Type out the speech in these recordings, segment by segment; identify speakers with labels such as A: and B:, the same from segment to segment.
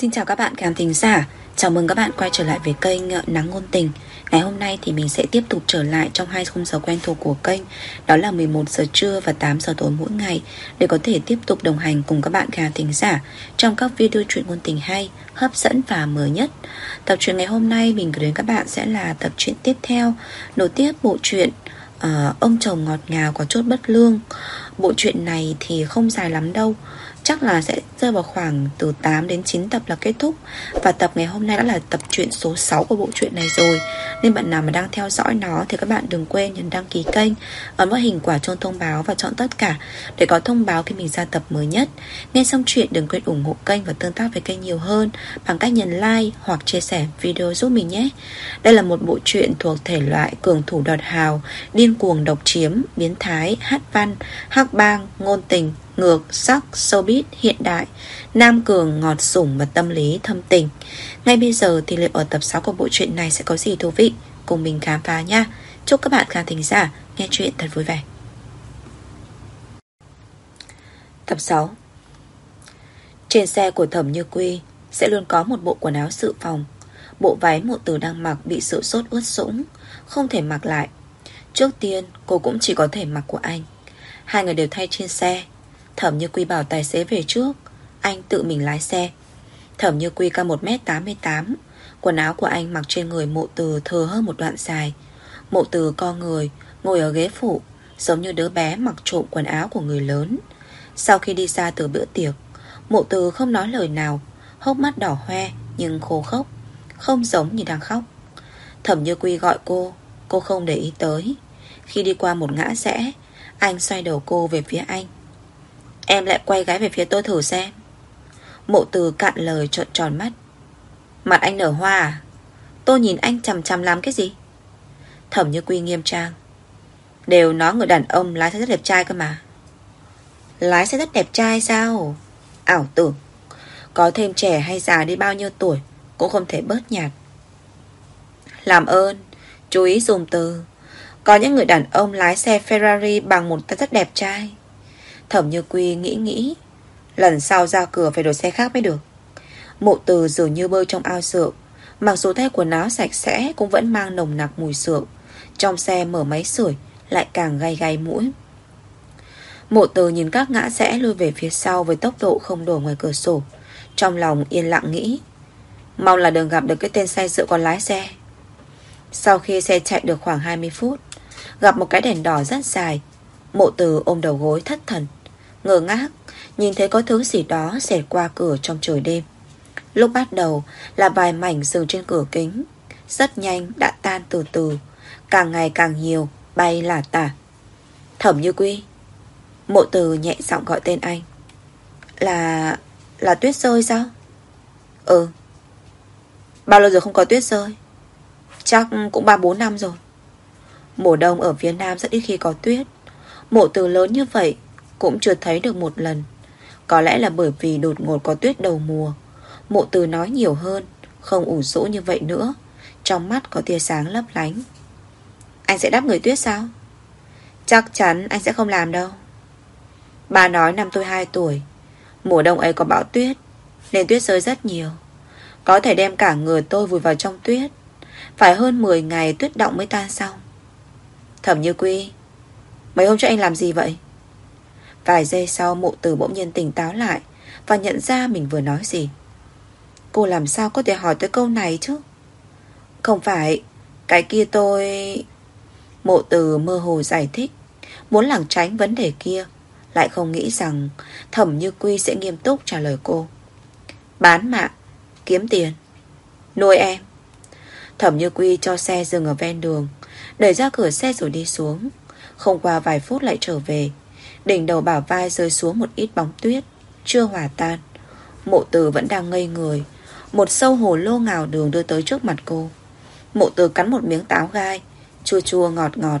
A: Xin chào các bạn khán thính giả. Chào mừng các bạn quay trở lại với kênh ờ, Nắng Ngôn Tình. Ngày hôm nay thì mình sẽ tiếp tục trở lại trong hai khung giờ quen thuộc của kênh. Đó là 11 giờ trưa và 8 giờ tối mỗi ngày. Để có thể tiếp tục đồng hành cùng các bạn khán thính giả Trong các video truyện ngôn tình hay, hấp dẫn và mới nhất. Tập truyện ngày hôm nay mình gửi đến các bạn sẽ là tập truyện tiếp theo. Nối tiếp bộ truyện uh, Ông chồng ngọt ngào có chốt bất lương. Bộ truyện này thì không dài lắm đâu chắc là sẽ rơi vào khoảng từ 8 đến 9 tập là kết thúc. Và tập ngày hôm nay đã là tập truyện số 6 của bộ truyện này rồi. Nên bạn nào mà đang theo dõi nó thì các bạn đừng quên nhấn đăng ký kênh Ấn vào hình quả chuông thông báo và chọn tất cả Để có thông báo khi mình ra tập mới nhất. Nghe xong chuyện đừng quên ủng hộ kênh và tương tác với kênh nhiều hơn Bằng cách nhấn like hoặc chia sẻ video giúp mình nhé. Đây là một bộ truyện thuộc thể loại cường thủ đọt hào Điên cuồng độc chiếm, biến thái, hát văn, hắc bang, ngôn tình ngược, sắc, showbiz, hiện đại, nam cường, ngọt sủng và tâm lý thâm tình. Ngay bây giờ thì liệu ở tập 6 của bộ truyện này sẽ có gì thú vị? Cùng mình khám phá nha. Chúc các bạn khán thính giả nghe chuyện thật vui vẻ. Tập 6 Trên xe của Thẩm Như Quy sẽ luôn có một bộ quần áo sự phòng. Bộ váy mộ từ đang mặc bị sự sốt ướt sũng, không thể mặc lại. Trước tiên cô cũng chỉ có thể mặc của anh. Hai người đều thay trên xe Thẩm Như Quy bảo tài xế về trước. Anh tự mình lái xe. Thẩm Như Quy cao 1m88 Quần áo của anh mặc trên người mộ từ thừa hơn một đoạn dài. Mộ từ co người, Ngồi ở ghế phụ, Giống như đứa bé mặc trộm quần áo của người lớn. Sau khi đi ra từ bữa tiệc, Mộ từ không nói lời nào, Hốc mắt đỏ hoe nhưng khô khốc, Không giống như đang khóc. Thẩm Như Quy gọi cô Cô không để ý tới. Khi đi qua một ngã rẽ, Anh xoay đầu cô về phía anh. Em lại quay gái về phía tôi thử xem. Mộ từ cạn lời trợn tròn mắt. Mặt anh nở hoa à? Tôi nhìn anh chằm chằm làm cái gì? Thẩm như quy nghiêm trang. Đều nói người đàn ông lái xe rất đẹp trai cơ mà. Lái xe rất đẹp trai sao? Ảo tưởng. Có thêm trẻ hay già đi bao nhiêu tuổi Cũng không thể bớt nhạt. Làm ơn, Chú ý dùng từ. Có những người đàn ông lái xe Ferrari bằng một tay rất đẹp trai. Thẩm Như Quy nghĩ nghĩ. Lần sau ra cửa phải đổi xe khác mới được. Mộ từ dường như bơi trong ao rượu. Mặc dù thay quần áo sạch sẽ, Cũng vẫn mang nồng nặc mùi rượu. Trong xe mở máy sưởi, Lại càng gay gay mũi. Mộ từ nhìn các ngã rẽ lui về phía sau Với tốc độ không đổi ngoài cửa sổ. Trong lòng yên lặng nghĩ, Mong là đừng gặp được cái tên say rượu còn lái xe. Sau khi xe chạy được khoảng 20 phút, Gặp một cái đèn đỏ rất dài. Mộ từ ôm đầu gối thất thần. Ngờ ngác, Nhìn thấy có thứ gì đó xẹt qua cửa trong trời đêm. Lúc bắt đầu là vài mảnh dừng trên cửa kính, Rất nhanh đã tan từ từ, Càng ngày càng nhiều, Bay là tả. Thẩm như quy, Mộ từ nhẹ giọng gọi tên anh. Là... là tuyết rơi sao? Ừ. Bao lâu rồi không có tuyết rơi? Chắc cũng 3-4 năm rồi. Mùa đông ở phía Nam rất ít khi có tuyết. Mộ từ lớn như vậy cũng chưa thấy được một lần. Có lẽ là bởi vì đột ngột có tuyết đầu mùa. Mộ từ nói nhiều hơn, Không ủ rũ như vậy nữa. Trong mắt có tia sáng lấp lánh. Anh sẽ đáp người tuyết sao? Chắc chắn anh sẽ không làm đâu. Bà nói năm tôi 2 tuổi. Mùa đông ấy có bão tuyết, Nên tuyết rơi rất nhiều. Có thể đem cả người tôi vùi vào trong tuyết. Phải hơn 10 ngày tuyết động mới tan xong. Thẩm như quy, Mấy hôm trước anh làm gì vậy? Vài giây sau mụ từ bỗng nhiên tỉnh táo lại Và nhận ra mình vừa nói gì. Cô làm sao có thể hỏi tới câu này chứ? Không phải, Cái kia tôi Mộ từ mơ hồ giải thích, Muốn lảng tránh vấn đề kia, Lại không nghĩ rằng Thẩm Như Quy sẽ nghiêm túc trả lời cô. Bán mạng, Kiếm tiền, Nuôi em. Thẩm Như Quy cho xe dừng ở ven đường, Đẩy ra cửa xe rồi đi xuống. Không qua vài phút lại trở về Đỉnh đầu bảo vai rơi xuống một ít bóng tuyết, Chưa hòa tan. Mộ từ vẫn đang ngây người. Một sâu hồ lô ngào đường đưa tới trước mặt cô. Mộ từ cắn một miếng táo gai, Chua chua ngọt ngọt.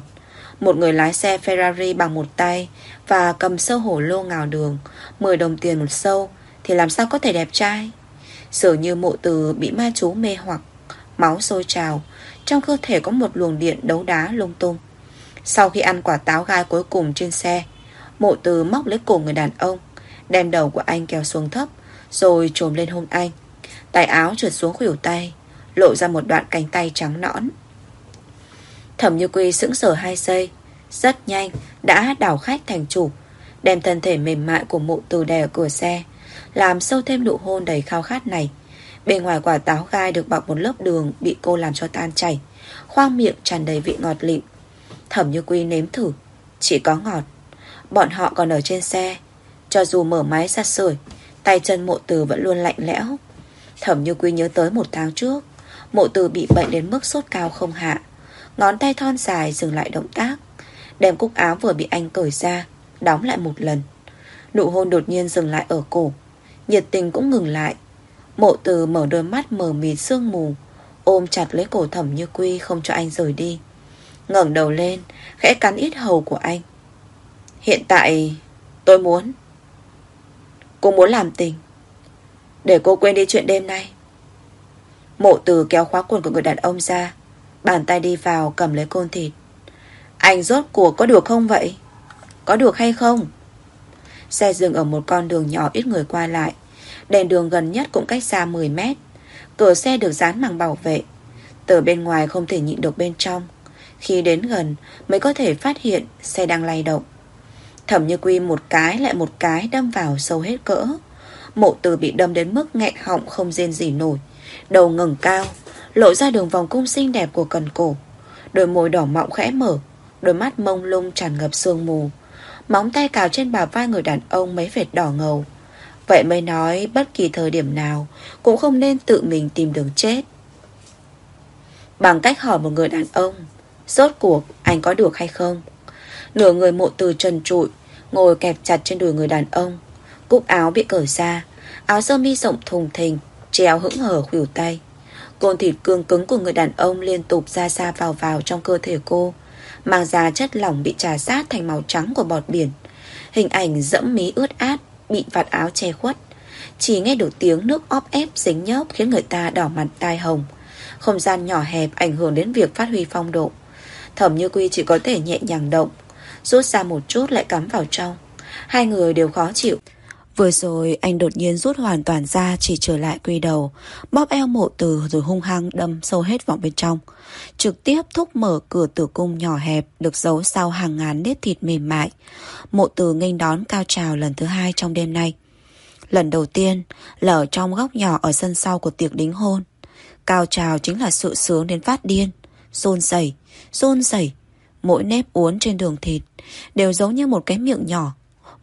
A: Một người lái xe Ferrari bằng một tay Và cầm sâu hổ lô ngào đường 10 đồng tiền một sâu, Thì làm sao có thể đẹp trai? Dường như mộ từ bị ma chú mê hoặc, Máu sôi trào, Trong cơ thể có một luồng điện đấu đá lung tung. Sau khi ăn quả táo gai cuối cùng trên xe Mộ từ móc lấy cổ người đàn ông, Đem đầu của anh kéo xuống thấp, Rồi trồm lên hôn anh. Tay áo trượt xuống khuỷu tay, Lộ ra một đoạn cánh tay trắng nõn. Thẩm Như Quy sững sờ hai giây, Rất nhanh Đã đảo khách thành chủ, Đem thân thể mềm mại của mụ từ đè ở cửa xe, Làm sâu thêm nụ hôn đầy khao khát này. Bên ngoài quả táo gai được bọc một lớp đường Bị cô làm cho tan chảy, Khoang miệng tràn đầy vị ngọt lịm. Thẩm Như Quy nếm thử, Chỉ có ngọt. Bọn họ còn ở trên xe. Cho dù mở máy ra sưởi, Tay chân mộ từ vẫn luôn lạnh lẽo. Thẩm Như Quy nhớ tới một tháng trước, Mộ từ bị bệnh đến mức sốt cao không hạ. Ngón tay thon dài dừng lại động tác, Đem cúc áo vừa bị anh cởi ra, Đóng lại một lần. Nụ hôn đột nhiên dừng lại ở cổ, Nhiệt tình cũng ngừng lại. Mộ từ mở đôi mắt mờ mịt sương mù, Ôm chặt lấy cổ thẩm như quy Không cho anh rời đi. Ngẩng đầu lên, Khẽ cắn ít hầu của anh. Hiện tại tôi muốn, Cô muốn làm tình, Để cô quên đi chuyện đêm nay. Mộ từ kéo khóa quần của người đàn ông ra, Bàn tay đi vào cầm lấy côn thịt. Anh rốt cuộc có được không vậy? Có được hay không? Xe dừng ở một con đường nhỏ ít người qua lại. Đèn đường gần nhất cũng cách xa 10 mét. Cửa xe được dán bằng bảo vệ. Từ bên ngoài không thể nhịn được bên trong. Khi đến gần, Mới có thể phát hiện xe đang lay động. Thẩm như quy một cái lại một cái đâm vào sâu hết cỡ. Mộ từ bị đâm đến mức nghẹn họng không rên gì nổi. Đầu ngẩng cao, Lộ ra đường vòng cung xinh đẹp của cần cổ. Đôi môi đỏ mọng khẽ mở, Đôi mắt mông lung tràn ngập sương mù. Móng tay cào trên bả vai người đàn ông mấy vệt đỏ ngầu. Vậy mới nói bất kỳ thời điểm nào Cũng không nên tự mình tìm đường chết. Bằng cách hỏi một người đàn ông Rốt cuộc, anh có được hay không? Nửa người mộ từ trần trụi Ngồi kẹp chặt trên đùi người đàn ông. Cúc áo bị cởi ra, Áo sơ mi rộng thùng thình Treo hững hở khuỷu tay. Côn thịt cương cứng của người đàn ông liên tục ra xa vào vào trong cơ thể cô, Mang ra chất lỏng bị trà sát thành màu trắng của bọt biển. Hình ảnh dẫm mí ướt át, Bị vạt áo che khuất. Chỉ nghe được tiếng nước óp ép dính nhớp Khiến người ta đỏ mặt tai hồng. Không gian nhỏ hẹp ảnh hưởng đến việc phát huy phong độ. Thẩm Như Quy chỉ có thể nhẹ nhàng động Rút ra một chút lại cắm vào trong. Hai người đều khó chịu. Vừa rồi anh đột nhiên rút hoàn toàn ra Chỉ trở lại quy đầu Bóp eo mộ từ rồi hung hăng đâm sâu hết vào bên trong. Trực tiếp thúc mở cửa tử cung nhỏ hẹp Được giấu sau hàng ngàn nếp thịt mềm mại. Mộ từ nghênh đón cao trào lần thứ hai trong đêm nay. Lần đầu tiên là ở trong góc nhỏ ở sân sau của tiệc đính hôn. Cao trào chính là sự sướng đến phát điên. Rôn rẩy, rôn rẩy Mỗi nếp uốn trên đường thịt, Đều giống như một cái miệng nhỏ.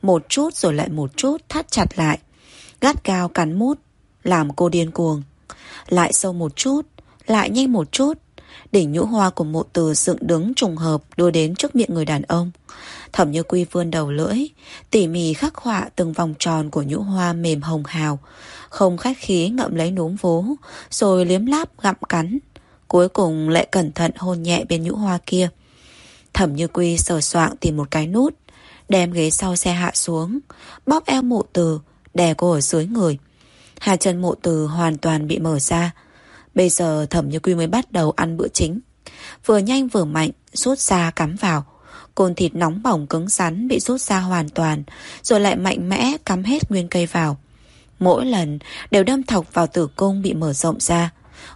A: Một chút rồi lại một chút thắt chặt lại. Gắt cao cắn mút, Làm cô điên cuồng. Lại sâu một chút, Lại nhanh một chút. Đỉnh nhũ hoa của mộ từ dựng đứng trùng hợp Đưa đến trước miệng người đàn ông. Thẩm như quy vươn đầu lưỡi, Tỉ mỉ khắc họa từng vòng tròn của nhũ hoa mềm hồng hào. Không khách khí ngậm lấy núm vố Rồi liếm láp gặm cắn. Cuối cùng lại cẩn thận hôn nhẹ bên nhũ hoa kia. Thẩm như quy sờ soạng tìm một cái nút, Đem ghế sau xe hạ xuống, Bóp eo mộ từ, Đè cô ở dưới người. Hai chân mộ từ hoàn toàn bị mở ra. Bây giờ thẩm như quy mới bắt đầu ăn bữa chính. Vừa nhanh vừa mạnh, Rút ra cắm vào. Côn thịt nóng bỏng cứng rắn bị rút ra hoàn toàn, Rồi lại mạnh mẽ cắm hết nguyên cây vào. Mỗi lần đều đâm thọc vào tử cung bị mở rộng ra.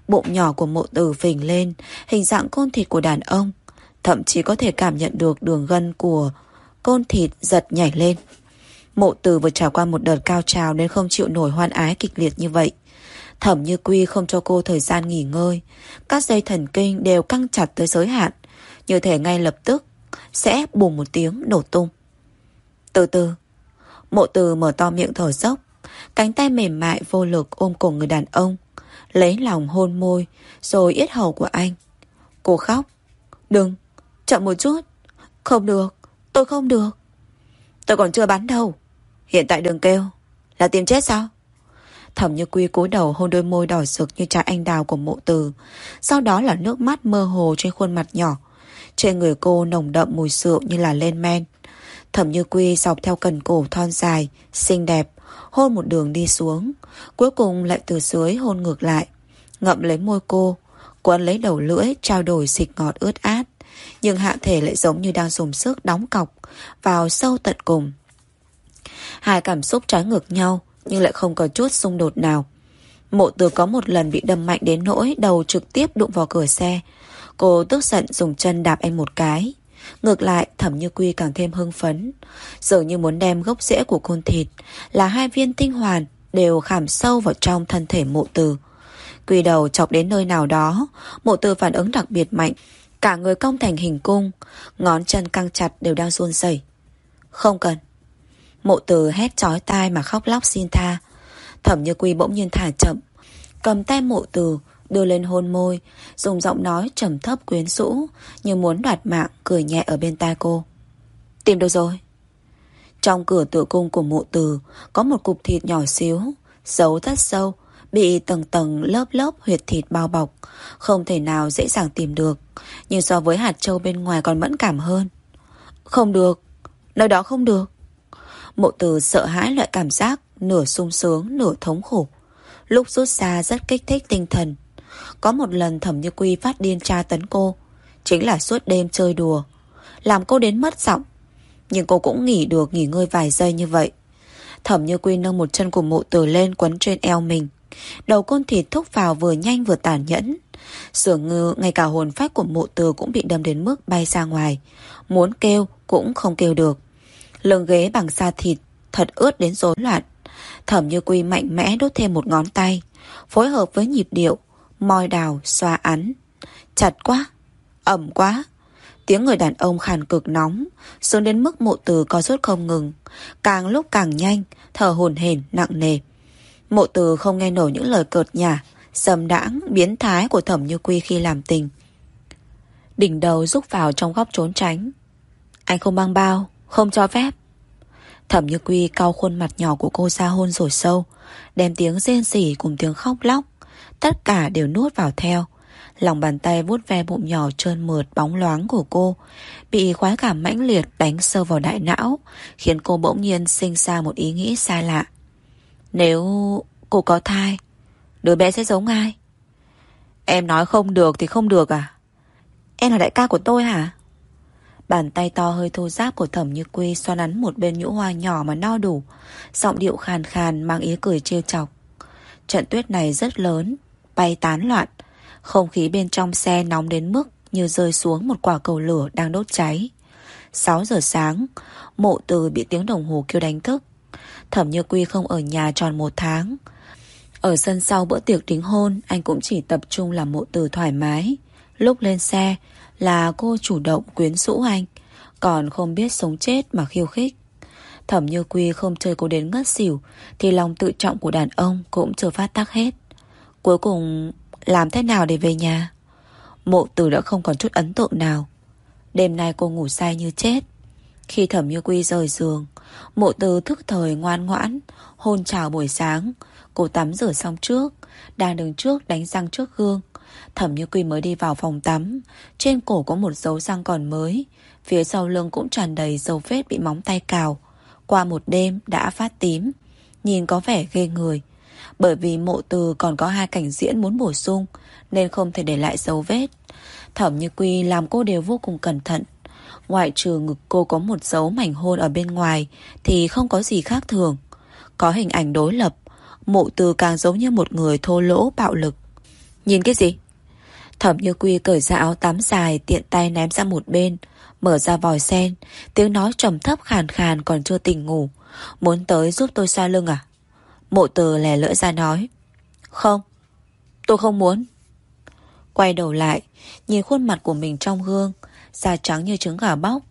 A: Bụng nhỏ của mộ tử phình lên, Hình dạng côn thịt của đàn ông Thậm chí có thể cảm nhận được đường gân của Côn thịt giật nhảy lên. Mộ từ vừa trải qua một đợt cao trào Nên không chịu nổi hoan ái kịch liệt như vậy. Thẩm như quy không cho cô thời gian nghỉ ngơi. Các dây thần kinh đều căng chặt tới giới hạn. Như thể ngay lập tức Sẽ bùng một tiếng nổ tung. Từ từ. Mộ từ mở to miệng thở dốc. Cánh tay mềm mại vô lực ôm cổ người đàn ông. Lấy lòng hôn môi Rồi yết hầu của anh. Cô khóc. Đừng, chậm một chút. Không được, Tôi không được. Tôi còn chưa bắn đâu. Hiện tại đường kêu. Là tìm chết sao? Thẩm như quy cúi đầu hôn đôi môi đỏ rực như trái anh đào của mộ từ. Sau đó là nước mắt mơ hồ trên khuôn mặt nhỏ. Trên người cô nồng đậm mùi rượu như là lên men. Thẩm như quy dọc theo cần cổ thon dài, Xinh đẹp, Hôn một đường đi xuống. Cuối cùng lại từ dưới hôn ngược lại. Ngậm lấy môi cô, Quấn lấy đầu lưỡi, trao đổi xịt ngọt ướt át nhưng hạ thể lại giống như đang dùng sức đóng cọc vào sâu tận cùng. Hai cảm xúc trái ngược nhau, nhưng lại không có chút xung đột nào. Mộ từ có một lần bị đâm mạnh đến nỗi đầu trực tiếp đụng vào cửa xe. Cô tức giận dùng chân đạp anh một cái. Ngược lại, thẩm như quy càng thêm hưng phấn Dường như muốn đem gốc rễ của côn thịt Là hai viên tinh hoàn Đều khảm sâu vào trong thân thể mộ từ Quy đầu chọc đến nơi nào đó, Mộ từ phản ứng đặc biệt mạnh Cả người cong thành hình cung Ngón chân căng chặt đều đang run rẩy Không cần Mộ từ hét chói tai mà khóc lóc xin tha Thẩm như quy bỗng nhiên thả chậm Cầm tay mộ từ đưa lên hôn môi, dùng giọng nói trầm thấp quyến rũ, như muốn đoạt mạng, cười nhẹ ở bên tai cô. Tìm được rồi. Trong cửa tử cung của mụ từ có một cục thịt nhỏ xíu, giấu rất sâu, bị tầng tầng lớp lớp huyệt thịt bao bọc, không thể nào dễ dàng tìm được, nhưng so với hạt châu bên ngoài còn mẫn cảm hơn. Không được, nơi đó không được. Mộ từ sợ hãi loại cảm giác nửa sung sướng, nửa thống khổ. Lúc rút ra rất kích thích tinh thần, có một lần Thẩm Như Quy phát điên tra tấn cô Chính là suốt đêm chơi đùa Làm cô đến mất giọng Nhưng cô cũng nghỉ được nghỉ ngơi vài giây như vậy Thẩm Như Quy nâng một chân của mụ từ lên quấn trên eo mình Đầu côn thịt thúc vào vừa nhanh vừa tàn nhẫn. Sưởng ngư, ngay cả hồn phách của mụ từ cũng bị đâm đến mức bay ra ngoài. Muốn kêu cũng không kêu được. Lưng ghế bằng da thịt Thật ướt đến rối loạn. Thẩm Như Quy mạnh mẽ đốt thêm một ngón tay, Phối hợp với nhịp điệu, moi đào, xoa ắn. Chặt quá, Ẩm quá. Tiếng người đàn ông khàn cực nóng Xuống đến mức mộ từ có rút không ngừng. Càng lúc càng nhanh, Thở hồn hển, nặng nề. Mộ từ không nghe nổi những lời cợt nhả, Sầm đãng, biến thái của thẩm như quy khi làm tình. Đỉnh đầu rúc vào trong góc trốn tránh. Anh không mang bao, Không cho phép. Thẩm như quy cau khuôn mặt nhỏ của cô ra hôn rồi sâu, Đem tiếng rên rỉ cùng tiếng khóc lóc, Tất cả đều nuốt vào theo. Lòng bàn tay vuốt ve bụng nhỏ trơn mượt bóng loáng của cô, Bị khoái cảm mãnh liệt đánh sâu vào đại não, Khiến cô bỗng nhiên sinh ra một ý nghĩ sai lạ. Nếu cô có thai Đứa bé sẽ giống ai Em nói không được thì không được à Em là đại ca của tôi hả Bàn tay to hơi thô giáp của thẩm như quy xoa nắn một bên nhũ hoa nhỏ mà no đủ Giọng điệu khàn khàn mang ý cười trêu chọc Trận tuyết này rất lớn bay tán loạn. Không khí bên trong xe nóng đến mức như rơi xuống một quả cầu lửa đang đốt cháy. 6 giờ sáng, mộ từ bị tiếng đồng hồ kêu đánh thức. Thẩm Như Quy không ở nhà tròn một tháng. Ở sân sau bữa tiệc đính hôn, anh cũng chỉ tập trung làm mộ từ thoải mái. Lúc lên xe là cô chủ động quyến rũ anh, còn không biết sống chết mà khiêu khích. Thẩm Như Quy không chơi cô đến ngất xỉu, thì lòng tự trọng của đàn ông cũng chưa phát tác hết. Cuối cùng làm thế nào để về nhà Mộ tử đã không còn chút ấn tượng nào Đêm nay cô ngủ say như chết khi thẩm như quy rời giường, Mộ từ thức thời ngoan ngoãn, Hôn chào buổi sáng. Cô tắm rửa xong trước, Đang đứng trước đánh răng trước gương. Thẩm như quy mới đi vào phòng tắm. Trên cổ có một dấu răng còn mới. Phía sau lưng cũng tràn đầy dấu vết bị móng tay cào. Qua một đêm đã phát tím. Nhìn có vẻ ghê người. Bởi vì mộ từ còn có hai cảnh diễn muốn bổ sung, Nên không thể để lại dấu vết. Thẩm như quy làm cô đều vô cùng cẩn thận. Ngoại trừ ngực cô có một dấu mảnh hôn ở bên ngoài, Thì không có gì khác thường. Có hình ảnh đối lập Mộ từ càng giống như một người thô lỗ bạo lực. Nhìn cái gì? Thẩm như quy cởi ra áo tắm dài, Tiện tay ném ra một bên, Mở ra vòi sen. Tiếng nói trầm thấp khàn khàn còn chưa tỉnh ngủ. Muốn tới giúp tôi xoa lưng à? Mộ từ lè lưỡi ra nói. Không, Tôi không muốn. Quay đầu lại, Nhìn khuôn mặt của mình trong gương Da trắng như trứng gà bóc,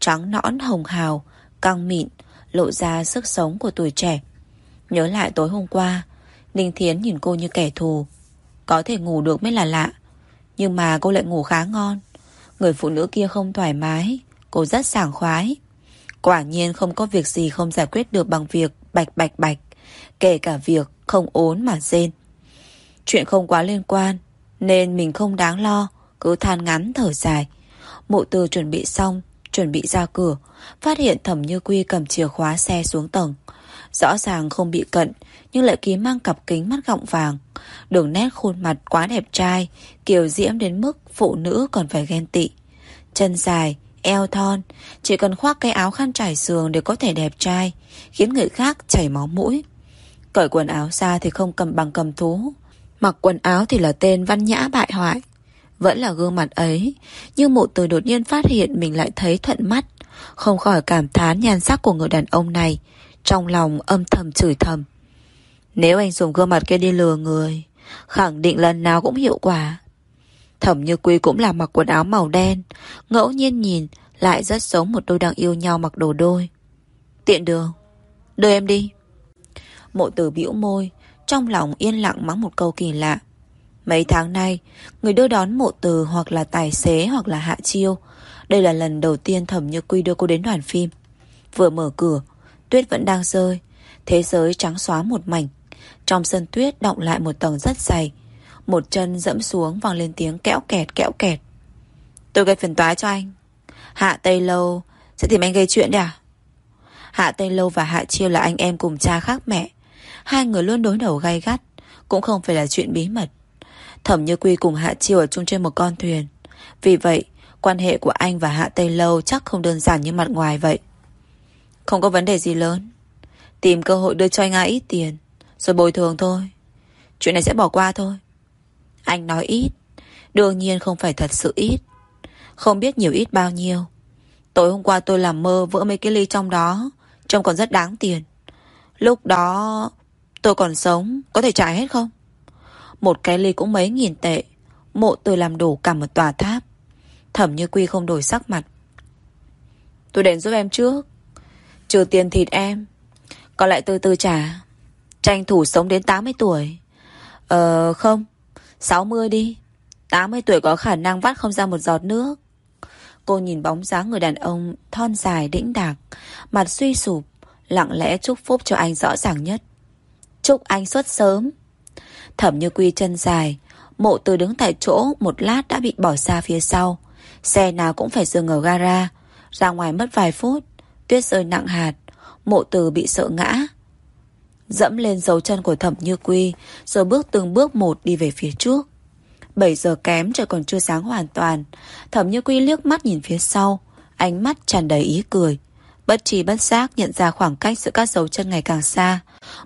A: Trắng nõn hồng hào, Căng mịn, Lộ ra sức sống của tuổi trẻ. Nhớ lại tối hôm qua, Ninh Thiến nhìn cô như kẻ thù. Có thể ngủ được mới là lạ, Nhưng mà cô lại ngủ khá ngon. Người phụ nữ kia không thoải mái, Cô rất sảng khoái. Quả nhiên không có việc gì không giải quyết được bằng việc bạch bạch bạch, Kể cả việc không ốn mà rên. Chuyện không quá liên quan, Nên mình không đáng lo, Cứ than ngắn thở dài. Mộ từ chuẩn bị xong, Chuẩn bị ra cửa, Phát hiện thẩm như quy cầm chìa khóa xe xuống tầng. Rõ ràng không bị cận, Nhưng lại ký mang cặp kính mắt gọng vàng. Đường nét khuôn mặt quá đẹp trai, Kiều diễm đến mức phụ nữ còn phải ghen tị. Chân dài, Eo thon, Chỉ cần khoác cái áo khăn trải giường để có thể đẹp trai, Khiến người khác chảy máu mũi. Cởi quần áo ra thì không cầm bằng cầm thú, Mặc quần áo thì là tên văn nhã bại hoại. Vẫn là gương mặt ấy, Nhưng mộ từ đột nhiên phát hiện Mình lại thấy thuận mắt, Không khỏi cảm thán nhan sắc của người đàn ông này, Trong lòng âm thầm chửi thầm. Nếu anh dùng gương mặt kia đi lừa người, Khẳng định lần nào cũng hiệu quả. Thẩm Như Quy cũng là mặc quần áo màu đen, Ngẫu nhiên nhìn, Lại rất giống một đôi đang yêu nhau mặc đồ đôi. Tiện đường, Đưa em đi. Mộ tử bĩu môi, Trong lòng yên lặng mắng một câu kỳ lạ. Mấy tháng nay, Người đưa đón mộ từ hoặc là tài xế Hoặc là hạ chiêu, Đây là lần đầu tiên Thẩm Như Quy đưa cô đến đoàn phim. Vừa mở cửa, Tuyết vẫn đang rơi, Thế giới trắng xóa một mảnh. Trong sân tuyết động lại một tầng rất dày, Một chân dẫm xuống vang lên tiếng kẽo kẹt kẽo kẹt. Tôi gây phiền toái cho anh. Hạ Tây Lâu, Sẽ tìm anh gây chuyện đấy à? Hạ Tây Lâu và Hạ Chiêu là anh em cùng cha khác mẹ. Hai người luôn đối đầu gay gắt, Cũng không phải là chuyện bí mật. Thẩm Như Quy cùng Hạ Chiêu ở chung trên một con thuyền. Vì vậy, Quan hệ của anh và Hạ Tây Lâu Chắc không đơn giản như mặt ngoài vậy. Không có vấn đề gì lớn. Tìm cơ hội đưa cho anh ai ít tiền, Rồi bồi thường thôi. Chuyện này sẽ bỏ qua thôi. Anh nói ít, Đương nhiên không phải thật sự ít. Không biết nhiều ít bao nhiêu. Tối hôm qua tôi làm mơ vỡ mấy cái ly trong đó, Trông còn rất đáng tiền. Lúc đó tôi còn sống, Có thể trả hết không? Một cái ly cũng mấy nghìn tệ. Mộ tôi làm đủ cả một tòa tháp. Thẩm như quy không đổi sắc mặt. Tôi đến giúp em trước. Trừ tiền thịt em, Còn lại từ từ trả. Tranh thủ sống đến 80 tuổi. Ờ không 60 đi. 80 tuổi có khả năng vắt không ra một giọt nước. Cô nhìn bóng dáng người đàn ông Thon dài, đĩnh đạc, Mặt suy sụp, Lặng lẽ chúc phúc cho anh rõ ràng nhất. Chúc anh xuất sớm. Thẩm như quy chân dài. Mộ từ đứng tại chỗ, Một lát đã bị bỏ xa phía sau. Xe nào cũng phải dừng ở gara. Ra ngoài mất vài phút, Tuyết rơi nặng hạt. Mộ từ bị sợ ngã. Dẫm lên dấu chân của thẩm như quy, Rồi bước từng bước một đi về phía trước. 7 giờ kém, trời còn chưa sáng hoàn toàn. Thẩm như quy liếc mắt nhìn phía sau, Ánh mắt tràn đầy ý cười. Bất trí bất giác nhận ra khoảng cách giữa các dấu chân ngày càng xa.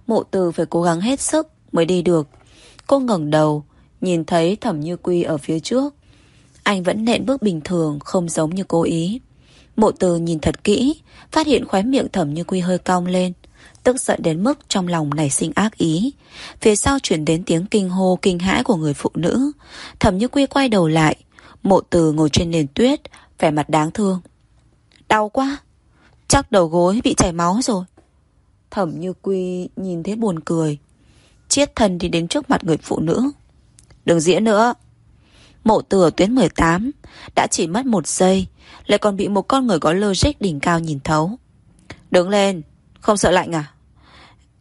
A: Mộ từ phải cố gắng hết sức mới đi được. Cô ngẩng đầu, Nhìn thấy thẩm như quy ở phía trước. Anh vẫn nện bước bình thường, Không giống như cố ý. Mộ từ nhìn thật kỹ, Phát hiện khóe miệng thẩm như quy hơi cong lên, Tức giận đến mức trong lòng nảy sinh ác ý. Phía sau chuyển đến tiếng kinh hô kinh hãi của người phụ nữ. Thẩm như quy quay đầu lại, Mộ từ ngồi trên nền tuyết, Vẻ mặt đáng thương. Đau quá, Chắc đầu gối bị chảy máu rồi. Thẩm như quy nhìn thấy buồn cười Chiết thân đi đến trước mặt người phụ nữ. Đừng diễn nữa. Mộ từ ở tuyến 18 Đã chỉ mất một giây, Lại còn bị một con người có logic đỉnh cao nhìn thấu. Đứng lên, Không sợ lạnh à?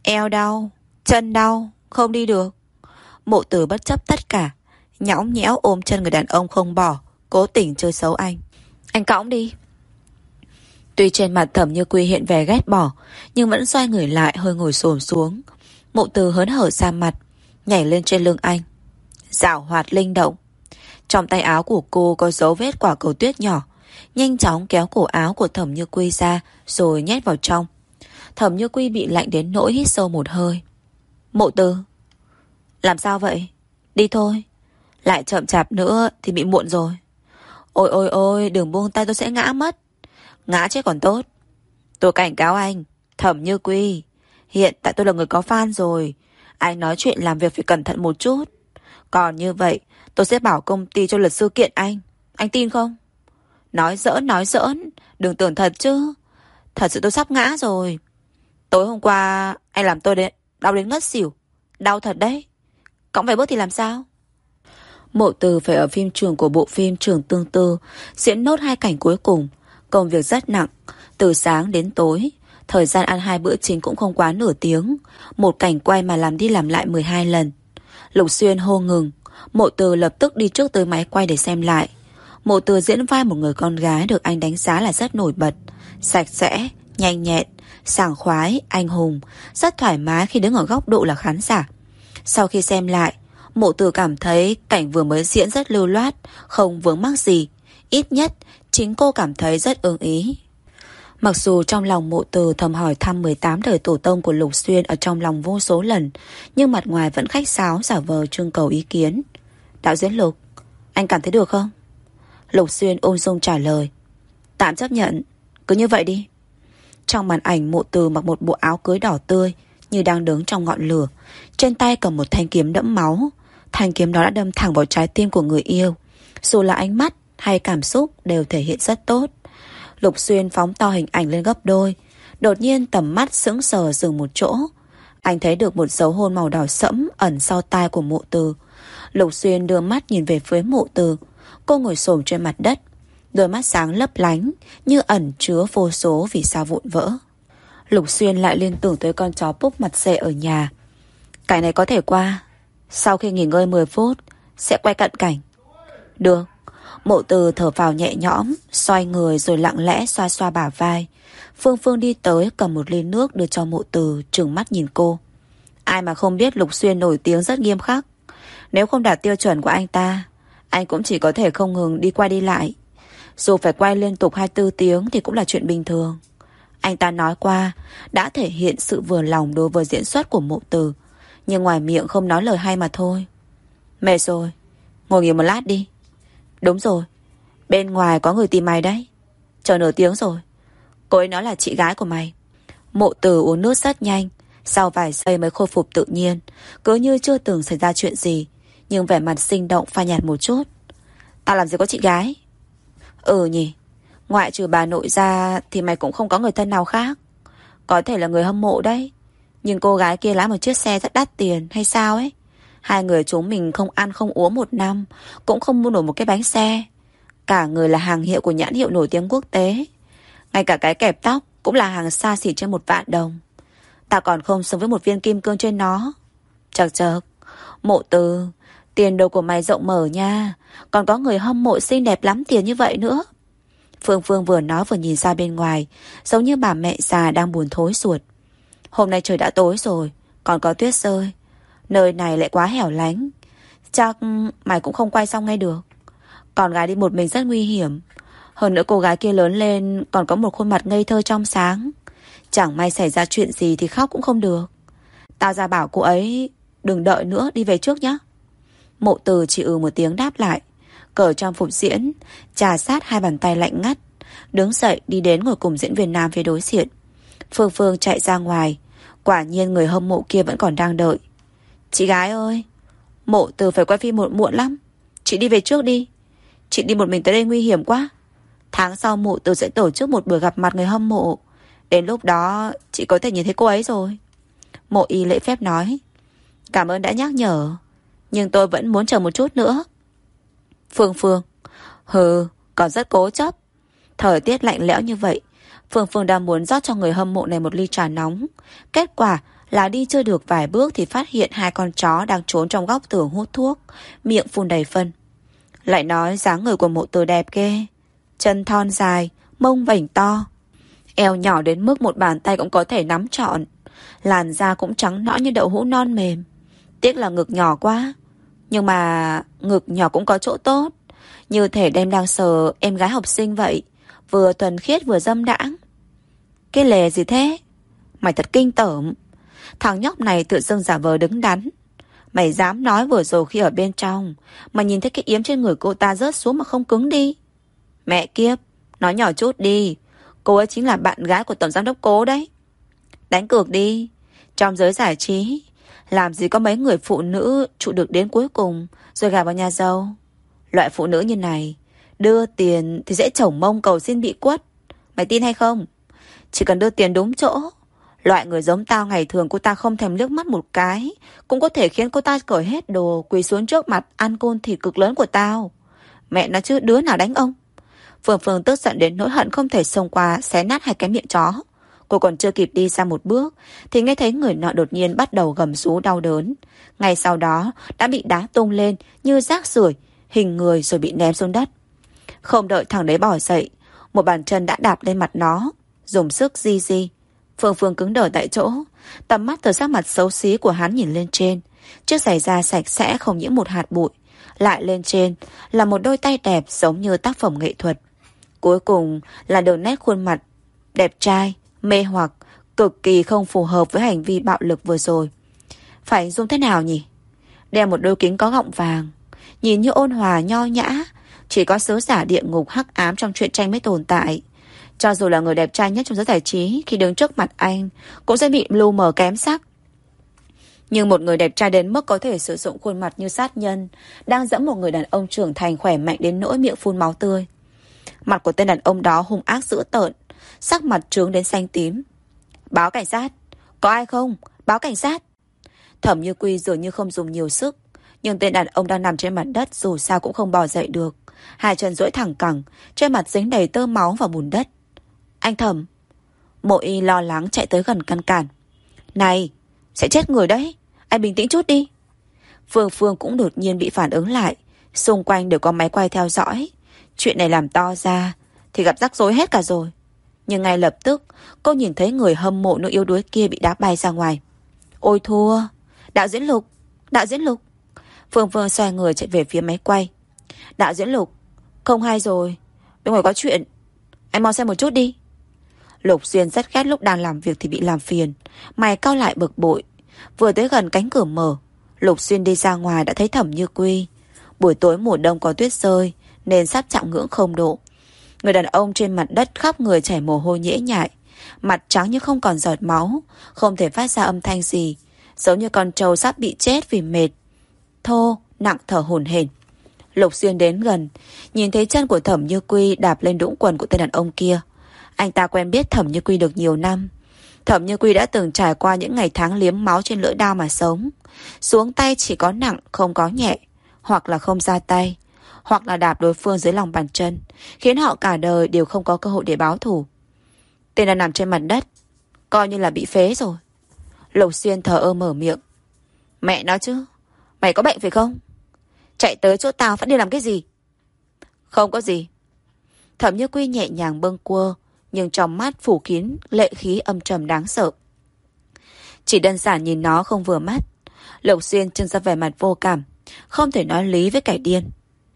A: Eo đau, Chân đau, Không đi được. Mộ từ bất chấp tất cả, Nhõng nhẽo ôm chân người đàn ông không bỏ, Cố tình chơi xấu anh. Anh cõng đi. Tuy trên mặt thẩm như quy hiện vẻ ghét bỏ, Nhưng vẫn xoay người lại, hơi ngồi xổm xuống. Mộ từ hớn hở ra mặt, Nhảy lên trên lưng anh. Giảo hoạt linh động. Trong tay áo của cô có dấu vết quả cầu tuyết nhỏ. Nhanh chóng kéo cổ áo của thẩm như quy ra, Rồi nhét vào trong. Thẩm như quy bị lạnh đến nỗi hít sâu một hơi. Mộ từ, Làm sao vậy? Đi thôi. Lại chậm chạp nữa thì bị muộn rồi. Ôi ôi ôi, đừng buông tay, tôi sẽ ngã mất. Ngã chết còn tốt. Tôi cảnh cáo anh, Thẩm như quy. Hiện tại tôi là người có fan rồi. Anh nói chuyện làm việc phải cẩn thận một chút. Còn như vậy, Tôi sẽ bảo công ty cho luật sư kiện anh. Anh tin không? Nói giỡn nói giỡn. Đừng tưởng thật chứ. Thật sự tôi sắp ngã rồi. Tối hôm qua, anh làm tôi đến, Đau đến ngất xỉu. Đau thật đấy. Cõng về bước thì làm sao? Mộ từ phải ở phim trường của bộ phim Trường Tương Tư, Diễn nốt hai cảnh cuối cùng. Công việc rất nặng. Từ sáng đến tối Thời gian ăn hai bữa chính cũng không quá nửa tiếng. Một cảnh quay mà làm đi làm lại 12 lần. Lục Xuyên hô ngừng. Mộ từ lập tức đi trước tới máy quay để xem lại. Mộ từ diễn vai một người con gái Được anh đánh giá là rất nổi bật. Sạch sẽ, nhanh nhẹn Sảng khoái, anh hùng Rất thoải mái khi đứng ở góc độ là khán giả. Sau khi xem lại Mộ từ cảm thấy cảnh vừa mới diễn rất lưu loát Không vướng mắc gì. Ít nhất chính cô cảm thấy rất ưng ý. Mặc dù trong lòng mộ từ thầm hỏi thăm 18 đời tổ tông của Lục Xuyên ở trong lòng vô số lần, nhưng mặt ngoài vẫn khách sáo giả vờ trưng cầu ý kiến. Đạo diễn Lục, anh cảm thấy được không? Lục Xuyên ôn dung trả lời. Tạm chấp nhận, cứ như vậy đi. Trong màn ảnh mộ từ mặc một bộ áo cưới đỏ tươi, như đang đứng trong ngọn lửa. Trên tay cầm một thanh kiếm đẫm máu. Thanh kiếm đó đã đâm thẳng vào trái tim của người yêu. Dù là ánh mắt hay cảm xúc đều thể hiện rất tốt. Lục Xuyên phóng to hình ảnh lên gấp đôi. Đột nhiên tầm mắt sững sờ dừng một chỗ. Anh thấy được một dấu hôn màu đỏ sẫm ẩn sau tai của mộ từ. Lục Xuyên đưa mắt nhìn về phía mộ từ. Cô ngồi xổm trên mặt đất. Đôi mắt sáng lấp lánh như ẩn chứa vô số vì sao vụn vỡ. Lục Xuyên lại liên tưởng tới con chó Púc mặt xệ ở nhà. Cái này có thể qua. Sau khi nghỉ ngơi 10 phút, sẽ quay cận cảnh. Được. Mộ từ thở vào nhẹ nhõm, xoay người rồi lặng lẽ xoa xoa bả vai. Phương Phương đi tới cầm một ly nước đưa cho mộ từ, trừng mắt nhìn cô. Ai mà không biết Lục Xuyên nổi tiếng rất nghiêm khắc. Nếu không đạt tiêu chuẩn của anh ta, anh cũng chỉ có thể không ngừng đi qua đi lại. Dù phải quay liên tục 24 tiếng thì cũng là chuyện bình thường. Anh ta nói qua đã thể hiện sự vừa lòng đối với diễn xuất của mộ từ. Nhưng ngoài miệng không nói lời hay mà thôi. Mệt rồi. Ngồi nghỉ một lát đi. Đúng rồi. Bên ngoài có người tìm mày đấy. Chờ nửa tiếng rồi. Cô ấy nói là chị gái của mày. Mộ từ uống nước rất nhanh. Sau vài giây mới khôi phục tự nhiên. Cứ như chưa từng xảy ra chuyện gì. Nhưng vẻ mặt sinh động pha nhạt một chút. Tao làm gì có chị gái? Ừ nhỉ. Ngoại trừ bà nội ra thì mày cũng không có người thân nào khác. Có thể là người hâm mộ đấy. Nhưng cô gái kia lái một chiếc xe rất đắt tiền hay sao ấy. Hai người chúng mình không ăn không uống một năm, cũng không mua nổi một cái bánh xe. Cả người là hàng hiệu của nhãn hiệu nổi tiếng quốc tế. Ngay cả cái kẹp tóc cũng là hàng xa xỉ trên một vạn đồng. Ta còn không sống với một viên kim cương trên nó. Chật chật, mộ từ, tiền đồ của mày rộng mở nha. Còn có người hâm mộ xinh đẹp lắm tiền như vậy nữa. Phương Phương vừa nói vừa nhìn ra bên ngoài, giống như bà mẹ già đang buồn thối ruột. Hôm nay trời đã tối rồi, còn có tuyết rơi. Nơi này lại quá hẻo lánh. Chắc mày cũng không quay xong ngay được. Còn gái đi một mình rất nguy hiểm. Hơn nữa cô gái kia lớn lên còn có một khuôn mặt ngây thơ trong sáng. Chẳng may xảy ra chuyện gì thì khóc cũng không được. Tao ra bảo cô ấy đừng đợi nữa đi về trước nhé. Mộ từ chỉ ừ một tiếng đáp lại. Cởi trong phục diễn, trà sát hai bàn tay lạnh ngắt. Đứng dậy đi đến ngồi cùng diễn viên nam phía đối diện. Phương Phương chạy ra ngoài. Quả nhiên người hâm mộ kia vẫn còn đang đợi. Chị gái ơi, mộ từ phải quay phim muộn muộn lắm. Chị đi về trước đi. Chị đi một mình tới đây nguy hiểm quá. Tháng sau mộ từ sẽ tổ chức một buổi gặp mặt người hâm mộ. Đến lúc đó chị có thể nhìn thấy cô ấy rồi. Mộ y lễ phép nói. Cảm ơn đã nhắc nhở. Nhưng tôi vẫn muốn chờ một chút nữa. Phương Phương. Hừ, còn rất cố chấp. Thời tiết lạnh lẽo như vậy. Phương Phương đang muốn rót cho người hâm mộ này một ly trà nóng. Kết quả là đi chưa được vài bước thì phát hiện hai con chó đang trốn trong góc tường hút thuốc, miệng phun đầy phân. Lại nói dáng người của mộ từ đẹp ghê. Chân thon dài, mông vảnh to. Eo nhỏ đến mức một bàn tay cũng có thể nắm trọn. Làn da cũng trắng nõn như đậu hũ non mềm. Tiếc là ngực nhỏ quá. Nhưng mà ngực nhỏ cũng có chỗ tốt. Như thể đem đang sờ em gái học sinh vậy. Vừa thuần khiết vừa dâm đãng. Cái lề gì thế? Mày thật kinh tởm. Thằng nhóc này tự dưng giả vờ đứng đắn. Mày dám nói vừa rồi khi ở bên trong, mà nhìn thấy cái yếm trên người cô ta rớt xuống mà không cứng đi. Mẹ kiếp, nói nhỏ chút đi. Cô ấy chính là bạn gái của tổng giám đốc cố đấy. Đánh cược đi. Trong giới giải trí, làm gì có mấy người phụ nữ trụ được đến cuối cùng rồi gà vào nhà giàu. Loại phụ nữ như này, đưa tiền thì dễ chổng mông cầu xin bị quất. Mày tin hay không? Chỉ cần đưa tiền đúng chỗ Loại người giống tao ngày thường cô ta không thèm liếc mắt một cái, Cũng có thể khiến cô ta cởi hết đồ, Quỳ xuống trước mặt, ăn côn thịt cực lớn của tao. Mẹ nó chứ, đứa nào đánh ông? Phương Phương tức giận đến nỗi hận không thể xông qua, Xé nát hai cái miệng chó. Cô còn chưa kịp đi ra một bước, Thì nghe thấy người nọ đột nhiên bắt đầu gầm rú đau đớn. Ngay sau đó, Đã bị đá tung lên như rác rưởi, Hình người rồi bị ném xuống đất. Không đợi thằng đấy bỏ dậy, Một bàn chân đã đạp lên mặt nó, Dùng sức di di. Phương Phương cứng đờ tại chỗ Tầm mắt từ sắc mặt xấu xí của hắn nhìn lên trên Chiếc giày da sạch sẽ không nhiễm một hạt bụi Lại lên trên Là một đôi tay đẹp giống như tác phẩm nghệ thuật Cuối cùng là đường nét khuôn mặt đẹp trai, mê hoặc, cực kỳ không phù hợp với hành vi bạo lực vừa rồi. Phải dùng thế nào nhỉ? Đeo một đôi kính có gọng vàng, nhìn như ôn hòa nho nhã, chỉ có sứ giả địa ngục hắc ám trong truyện tranh mới tồn tại. Cho dù là người đẹp trai nhất trong giới giải trí, Khi đứng trước mặt anh, Cũng sẽ bị lu mờ kém sắc. Nhưng một người đẹp trai đến mức có thể sử dụng khuôn mặt như sát nhân, Đang dẫn một người đàn ông trưởng thành khỏe mạnh đến nỗi miệng phun máu tươi. Mặt của tên đàn ông đó hung ác dữ tợn, Sắc mặt trướng đến xanh tím. Báo cảnh sát, Có ai không? Báo cảnh sát. Thẩm như quy dường như không dùng nhiều sức, Nhưng tên đàn ông đang nằm trên mặt đất Dù sao cũng không bò dậy được. Hai chân duỗi thẳng cẳng, Trên mặt dính đầy tơ máu và bùn đất anh thầm. Mộ y lo lắng chạy tới gần căn cản. Này, sẽ chết người đấy. Anh bình tĩnh chút đi. Phương Phương cũng đột nhiên bị phản ứng lại. Xung quanh đều có máy quay theo dõi. Chuyện này làm to ra thì gặp rắc rối hết cả rồi. Nhưng ngay lập tức cô nhìn thấy người hâm mộ nữ yếu đuối kia bị đá bay ra ngoài. Ôi thua! Đạo diễn Lục! Đạo diễn Lục! Phương Phương xoay người chạy về phía máy quay. Đạo diễn Lục! Không hay rồi. Bên ngoài có chuyện. Anh mau xem một chút đi. Lục Xuyên rất ghét lúc đang làm việc thì bị làm phiền. Mày cao lại bực bội. Vừa tới gần cánh cửa mở. Lục Xuyên đi ra ngoài đã thấy thẩm như quy. Buổi tối mùa đông có tuyết rơi nên sắp chạm ngưỡng không độ. Người đàn ông trên mặt đất khắp người chảy mồ hôi nhễ nhại. Mặt trắng như không còn giọt máu. Không thể phát ra âm thanh gì. Giống như con trâu sắp bị chết vì mệt. Thô, nặng thở hổn hển. Lục Xuyên đến gần, nhìn thấy chân của Thẩm Như Quy đạp lên đũng quần của tên đàn ông kia. Anh ta quen biết Thẩm Như Quy được nhiều năm. Thẩm Như Quy đã từng trải qua những ngày tháng liếm máu trên lưỡi đao mà sống. Xuống tay chỉ có nặng, không có nhẹ. Hoặc là không ra tay. Hoặc là đạp đối phương dưới lòng bàn chân. Khiến họ cả đời đều không có cơ hội để báo thù. Tên đã nằm trên mặt đất. Coi như là bị phế rồi. Lục Xuyên thờ ơ mở miệng. Mẹ nói chứ. Mày có bệnh phải không? Chạy tới chỗ tao vẫn đi làm cái gì? Không có gì. Thẩm Như Quy nhẹ nhàng bâng quơ nhưng trong mắt phủ kín lệ khí âm trầm đáng sợ. Chỉ đơn giản nhìn nó không vừa mắt. Lộc Xuyên trưng ra vẻ mặt vô cảm, không thể nói lý với kẻ điên.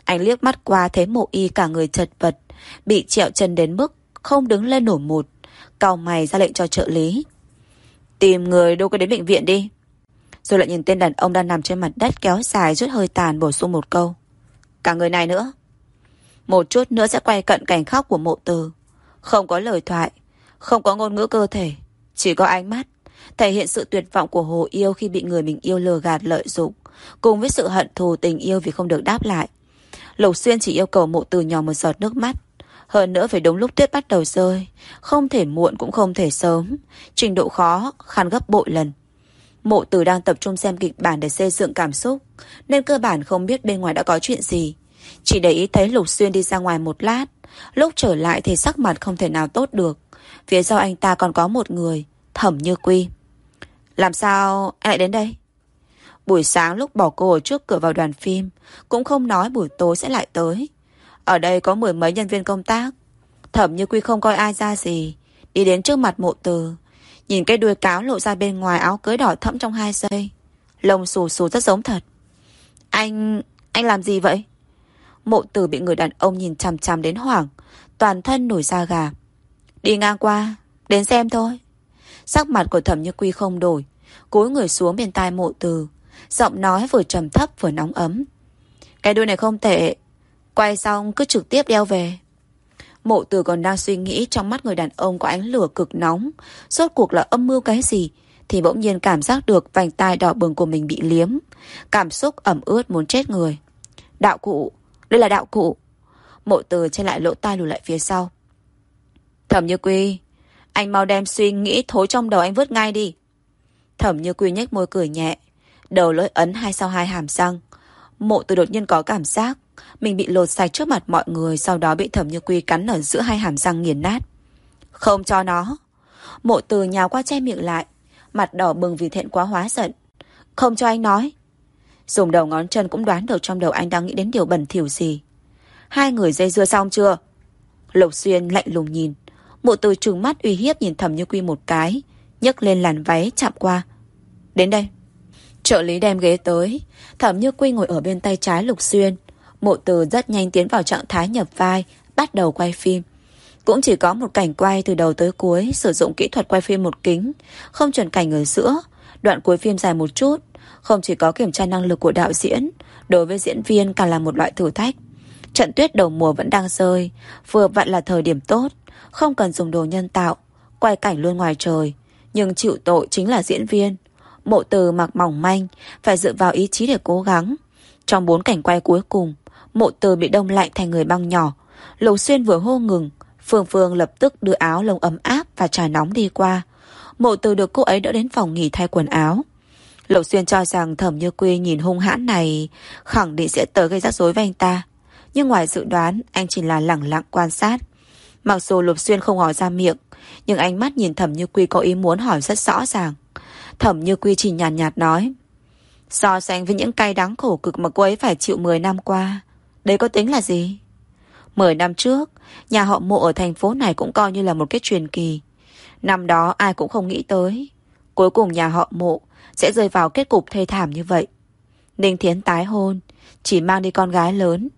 A: Anh liếc mắt qua thấy mộ y cả người chật vật, bị trẹo chân đến mức không đứng lên nổi một. Cao mày ra lệnh cho trợ lý. Tìm người đâu có đến bệnh viện đi. Rồi lại nhìn tên đàn ông đang nằm trên mặt đất kéo dài rút hơi tàn bổ sung một câu. Cả người này nữa. Một chút nữa sẽ quay cận cảnh khóc của mộ từ. Không có lời thoại, không có ngôn ngữ cơ thể, chỉ có ánh mắt, thể hiện sự tuyệt vọng của Hồ Yêu khi bị người mình yêu lừa gạt lợi dụng, cùng với sự hận thù tình yêu vì không được đáp lại. Lục Xuyên chỉ yêu cầu mộ từ nhỏ một giọt nước mắt. Hơn nữa phải đúng lúc tuyết bắt đầu rơi. Không thể muộn cũng không thể sớm. Trình độ khó, khăn gấp bội lần. Mộ tử đang tập trung xem kịch bản để xây dựng cảm xúc. Nên cơ bản không biết bên ngoài đã có chuyện gì. Chỉ để ý thấy Lục Xuyên đi ra ngoài một lát. Lúc trở lại thì sắc mặt không thể nào tốt được. Phía sau anh ta còn có một người, thẩm như quy. Làm sao anh lại đến đây? Buổi sáng lúc bỏ cô ở trước cửa vào đoàn phim, cũng không nói buổi tối sẽ lại tới. Ở đây có mười mấy nhân viên công tác. Thẩm như quy không coi ai ra gì. Đi đến trước mặt mộ từ. Nhìn cái đuôi cáo lộ ra bên ngoài áo cưới đỏ thẫm trong hai giây. Lông xù xù rất giống thật. Anh... anh làm gì vậy? Mộ tử bị người đàn ông nhìn chằm chằm đến hoảng, toàn thân nổi da gà. Đi ngang qua, đến xem thôi. Sắc mặt của thẩm như quy không đổi, cúi người xuống bên tai mộ tử, giọng nói vừa trầm thấp vừa nóng ấm. Cái đôi này không tệ, quay xong cứ trực tiếp đeo về. Mộ tử còn đang suy nghĩ trong mắt người đàn ông có ánh lửa cực nóng, rốt cuộc là âm mưu cái gì, thì bỗng nhiên cảm giác được vành tai đỏ bừng của mình bị liếm. Cảm xúc ẩm ướt muốn chết người. Đạo cụ, đây là đạo cụ. Mộ từ trên lại lỗ tai lùi lại phía sau. Thẩm như quy, anh mau đem suy nghĩ thối trong đầu anh vứt ngay đi. Thẩm như quy nhếch môi cười nhẹ, đầu lưỡi ấn hai sau hai hàm răng. Mộ từ đột nhiên có cảm giác mình bị lột sạch trước mặt mọi người sau đó bị thẩm như quy cắn ở giữa hai hàm răng nghiền nát. Không cho nó. Mộ từ nhào qua che miệng lại, mặt đỏ bừng vì thẹn quá hóa giận. Không cho anh nói. Dùng đầu ngón chân cũng đoán được trong đầu anh đang nghĩ đến điều bẩn thỉu gì. Hai người dây dưa xong chưa? Lục Xuyên lạnh lùng nhìn. Mộ từ trừng mắt uy hiếp nhìn thầm như quy một cái. nhấc lên làn váy chạm qua. Đến đây. Trợ lý đem ghế tới. Thẩm như quy ngồi ở bên tay trái Lục Xuyên. Mộ từ rất nhanh tiến vào trạng thái nhập vai. Bắt đầu quay phim. Cũng chỉ có một cảnh quay từ đầu tới cuối, Sử dụng kỹ thuật quay phim một kính, Không chuẩn cảnh ở giữa Đoạn cuối phim dài một chút không chỉ có kiểm tra năng lực của đạo diễn, Đối với diễn viên càng là một loại thử thách. Trận tuyết đầu mùa vẫn đang rơi, Vừa vặn là thời điểm tốt, Không cần dùng đồ nhân tạo, Quay cảnh luôn ngoài trời. Nhưng chịu tội chính là diễn viên. Mộ từ mặc mỏng manh, Phải dựa vào ý chí để cố gắng. Trong bốn cảnh quay cuối cùng, Mộ từ bị đông lạnh thành người băng nhỏ. Lục xuyên vừa hô ngừng, Phương Phương lập tức đưa áo lông ấm áp Và trà nóng đi qua. Mộ từ được cô ấy đỡ đến phòng nghỉ thay quần áo. Lục xuyên cho rằng thẩm như quy nhìn hung hãn này Khẳng định sẽ tới gây rắc rối với anh ta. Nhưng ngoài dự đoán Anh chỉ là lẳng lặng quan sát. Mặc dù Lục Xuyên không hỏi ra miệng Nhưng ánh mắt nhìn thẩm như quy có ý muốn hỏi rất rõ ràng. Thẩm như quy chỉ nhàn nhạt, nhạt nói So sánh với những cay đắng khổ cực mà cô ấy phải chịu 10 năm qua Đấy có tính là gì? 10 năm trước Nhà họ mộ ở thành phố này cũng coi như là một cái truyền kỳ. Năm đó ai cũng không nghĩ tới Cuối cùng nhà họ mộ Sẽ rơi vào kết cục thê thảm như vậy. Ninh Thiến tái hôn, Chỉ mang đi con gái lớn.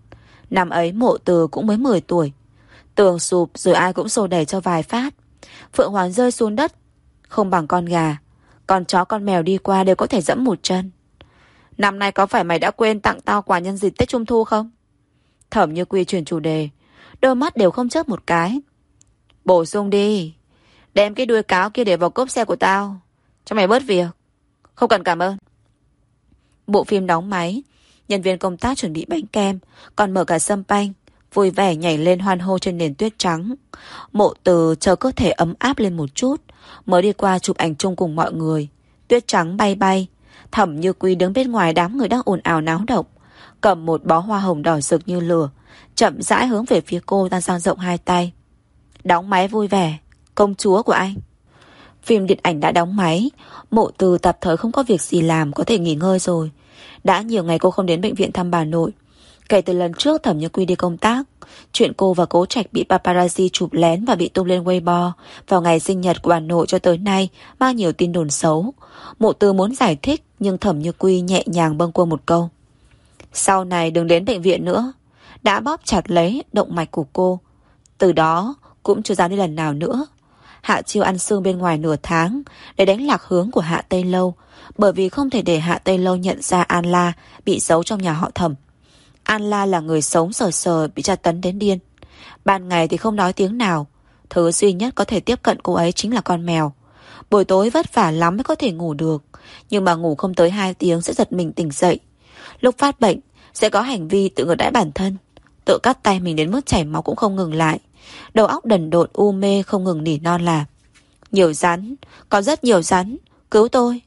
A: Năm ấy mộ từ cũng mới 10 tuổi. Tường sụp rồi ai cũng xô đẩy cho vài phát. Phượng Hoàng rơi xuống đất, Không bằng con gà. Con chó, con mèo đi qua đều có thể dẫm một chân. Năm nay có phải mày đã quên tặng tao quà nhân dịp Tết Trung Thu không? Thẩm như quy chuyển chủ đề, Đôi mắt đều không chớp một cái. Bổ sung đi, Đem cái đuôi cáo kia để vào cốp xe của tao. Cho mày bớt việc. Không cần cảm ơn. Bộ phim đóng máy. Nhân viên công tác chuẩn bị bánh kem, Còn mở cả sâm panh, Vui vẻ nhảy lên hoan hô trên nền tuyết trắng. Mộ từ chờ cơ thể ấm áp lên một chút, Mới đi qua chụp ảnh chung cùng mọi người. Tuyết trắng bay bay, Thẩm như quy đứng bên ngoài đám người đang ồn ào náo động, Cầm một bó hoa hồng đỏ rực như lửa, Chậm rãi hướng về phía cô đang dang rộng hai tay. Đóng máy vui vẻ, Công chúa của anh. Phim điện ảnh đã đóng máy. Mộ từ tập thời không có việc gì làm, Có thể nghỉ ngơi rồi. Đã nhiều ngày cô không đến bệnh viện thăm bà nội. Kể từ lần trước Thẩm Như Quy đi công tác, Chuyện cô và Cố Trạch bị paparazzi chụp lén Và bị tung lên Weibo Vào ngày sinh nhật của bà nội cho tới nay Mang nhiều tin đồn xấu. Mộ từ muốn giải thích, Nhưng Thẩm Như Quy nhẹ nhàng bâng quơ một câu. Sau này đừng đến bệnh viện nữa. Đã bóp chặt lấy động mạch của cô. Từ đó cũng chưa dám đi lần nào nữa. Hạ chiêu ăn xương bên ngoài nửa tháng, Để đánh lạc hướng của Hạ Tây Lâu, Bởi vì không thể để Hạ Tây Lâu nhận ra An La Bị giấu trong nhà họ thẩm. An La là người sống sờ sờ Bị tra tấn đến điên. Ban ngày thì không nói tiếng nào, Thứ duy nhất có thể tiếp cận cô ấy chính là con mèo. Buổi tối vất vả lắm mới có thể ngủ được, Nhưng mà ngủ không tới 2 tiếng sẽ giật mình tỉnh dậy. Lúc phát bệnh, Sẽ có hành vi tự ngược đãi bản thân, Tự cắt tay mình đến mức chảy máu cũng không ngừng lại. Đầu óc đần độn u mê không ngừng nỉ non là Nhiều rắn Có rất nhiều rắn Cứu tôi.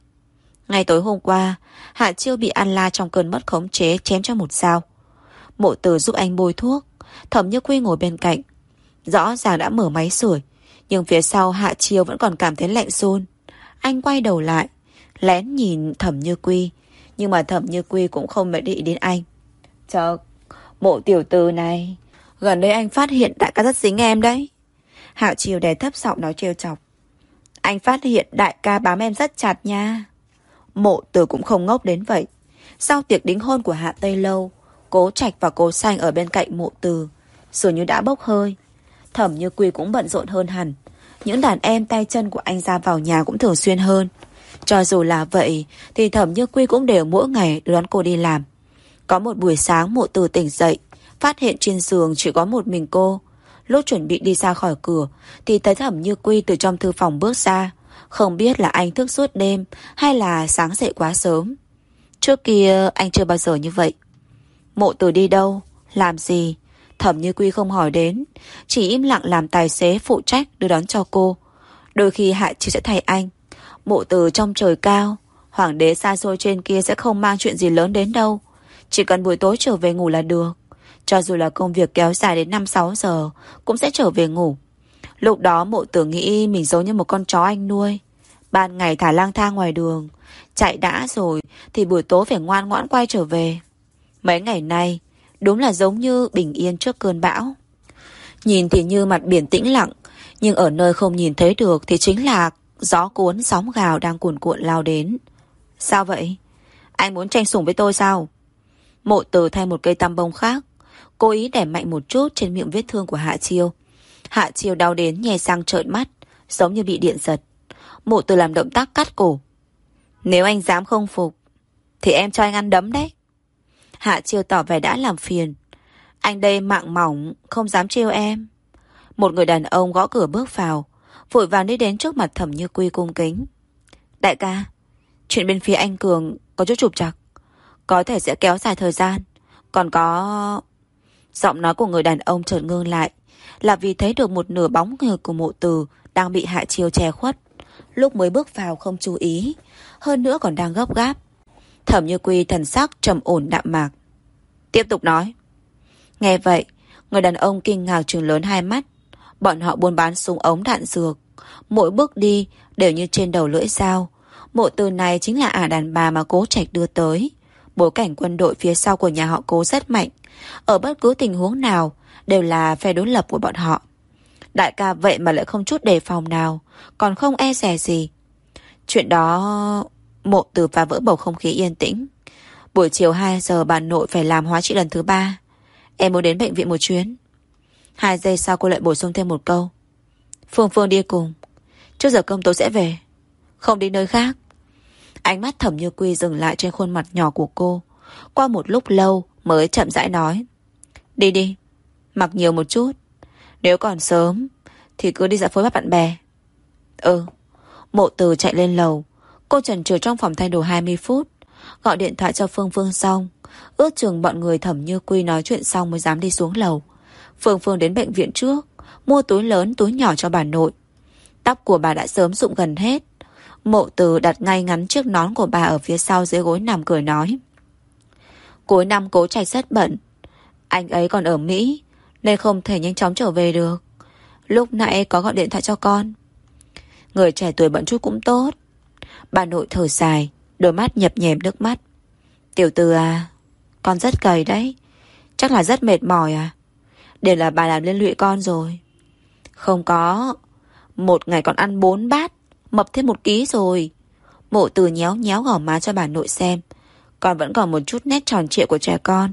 A: Ngay tối hôm qua Hạ Chiêu bị An La trong cơn mất khống chế chém cho một sao Mộ tử giúp anh bôi thuốc Thẩm Như Quy ngồi bên cạnh. Rõ ràng đã mở máy sưởi Nhưng phía sau Hạ Chiêu vẫn còn cảm thấy lạnh run. Anh quay đầu lại Lén nhìn Thẩm Như Quy Nhưng mà Thẩm Như Quy cũng không để ý đến anh. Chợt, Mộ tiểu tử này Gần đây anh phát hiện đại ca rất dính em đấy. Hạo Chiều đè thấp giọng nói trêu chọc. Anh phát hiện đại ca bám em rất chặt nha. Mộ tử cũng không ngốc đến vậy. Sau tiệc đính hôn của Hạ Tây Lâu, Cố Trạch và Cố Xanh ở bên cạnh mộ từ Dường như đã bốc hơi. Thẩm như Quy cũng bận rộn hơn hẳn. Những đàn em tay chân của anh ra vào nhà cũng thường xuyên hơn. Cho dù là vậy, Thì Thẩm như Quy cũng đều mỗi ngày đón cô đi làm. Có một buổi sáng, mộ từ tỉnh dậy Phát hiện trên giường chỉ có một mình cô. Lúc chuẩn bị đi ra khỏi cửa, Thì thấy thẩm như quy từ trong thư phòng bước ra. Không biết là anh thức suốt đêm Hay là sáng dậy quá sớm. Trước kia, anh chưa bao giờ như vậy. Mộ từ đi đâu? Làm gì? Thẩm như quy không hỏi đến. Chỉ im lặng làm tài xế phụ trách đưa đón cho cô. Đôi khi Hạ Chiêu sẽ thay anh. Mộ từ trong trời cao, Hoàng đế xa xôi trên kia sẽ không mang chuyện gì lớn đến đâu. Chỉ cần buổi tối trở về ngủ là được cho dù là công việc kéo dài đến 5-6 giờ, Cũng sẽ trở về ngủ. Lúc đó mộ tưởng nghĩ mình giống như một con chó anh nuôi. Ban ngày thả lang thang ngoài đường, Chạy đã rồi Thì buổi tối phải ngoan ngoãn quay trở về. Mấy ngày nay, Đúng là giống như bình yên trước cơn bão. Nhìn thì như mặt biển tĩnh lặng, Nhưng ở nơi không nhìn thấy được Thì chính là gió cuốn, sóng gào Đang cuồn cuộn lao đến. Sao vậy? Anh muốn tranh sủng với tôi sao? Mộ từ thay một cây tăm bông khác Cố ý đẻ mạnh một chút trên miệng vết thương của Hạ Chiêu Hạ chiêu đau đến nhè sang trợn mắt, giống như bị điện giật. Mộ từ làm động tác cắt cổ. Nếu anh dám không phục, thì em cho anh ăn đấm đấy. Hạ chiêu tỏ vẻ đã làm phiền. Anh đây mạng mỏng, không dám trêu em. Một người đàn ông gõ cửa bước vào, vội vàng đi đến trước mặt thẩm như quy cung kính. Đại ca, chuyện bên phía anh Cường có chút trục trặc. Có thể sẽ kéo dài thời gian. Còn có... Giọng nói của người đàn ông chợt ngưng lại là vì thấy được một nửa bóng người của mộ từ đang bị hạ chiêu che khuất. Lúc mới bước vào không chú ý, hơn nữa còn đang gấp gáp. Thẩm Như Quy thần sắc trầm ổn đạm mạc. Tiếp tục nói. Nghe vậy, người đàn ông kinh ngạc trừng lớn hai mắt. Bọn họ buôn bán súng ống đạn dược. Mỗi bước đi đều như trên đầu lưỡi dao. Mộ từ này chính là ả đàn bà mà cố trạch đưa tới. Bối cảnh quân đội phía sau của nhà họ cố rất mạnh. Ở bất cứ tình huống nào đều là phe đối lập của bọn họ. Đại ca vậy mà lại không chút đề phòng nào, còn không e rè gì. Chuyện đó... Mộ từ phá vỡ bầu không khí yên tĩnh. Buổi chiều 2 giờ bà nội phải làm hóa trị lần thứ ba. Em muốn đến bệnh viện một chuyến. Hai giây sau cô lại bổ sung thêm một câu. Phương Phương đi cùng. Trước giờ công tố sẽ về. Không đi nơi khác. Ánh mắt thẩm như quy dừng lại trên khuôn mặt nhỏ của cô. Qua một lúc lâu mới chậm rãi nói. Đi đi. Mặc nhiều một chút. Nếu còn sớm thì cứ đi dạo phối với bạn bè. Ừ. Mộ từ chạy lên lầu. Cô trần trừ trong phòng thay đồ 20 phút. Gọi điện thoại cho Phương Phương xong. Ước chừng bọn người thẩm như quy nói chuyện xong mới dám đi xuống lầu. Phương Phương đến bệnh viện trước. Mua túi lớn, túi nhỏ cho bà nội. Tóc của bà đã sớm rụng gần hết. Mộ từ đặt ngay ngắn chiếc nón của bà ở phía sau dưới gối nằm cười nói. Cuối năm cố trạch rất bận. Anh ấy còn ở Mỹ nên không thể nhanh chóng trở về được. Lúc nãy có gọi điện thoại cho con. Người trẻ tuổi bận chút cũng tốt. Bà nội thở dài, đôi mắt nhập nhèm nước mắt. Tiểu từ à, con rất cầy đấy. Chắc là rất mệt mỏi à. Đều là bà làm liên lụy con rồi. Không có. Một ngày còn ăn bốn bát, mập thêm một ký rồi. Mộ từ nhéo nhéo gỏ má cho bà nội xem. Còn vẫn còn một chút nét tròn trịa của trẻ con.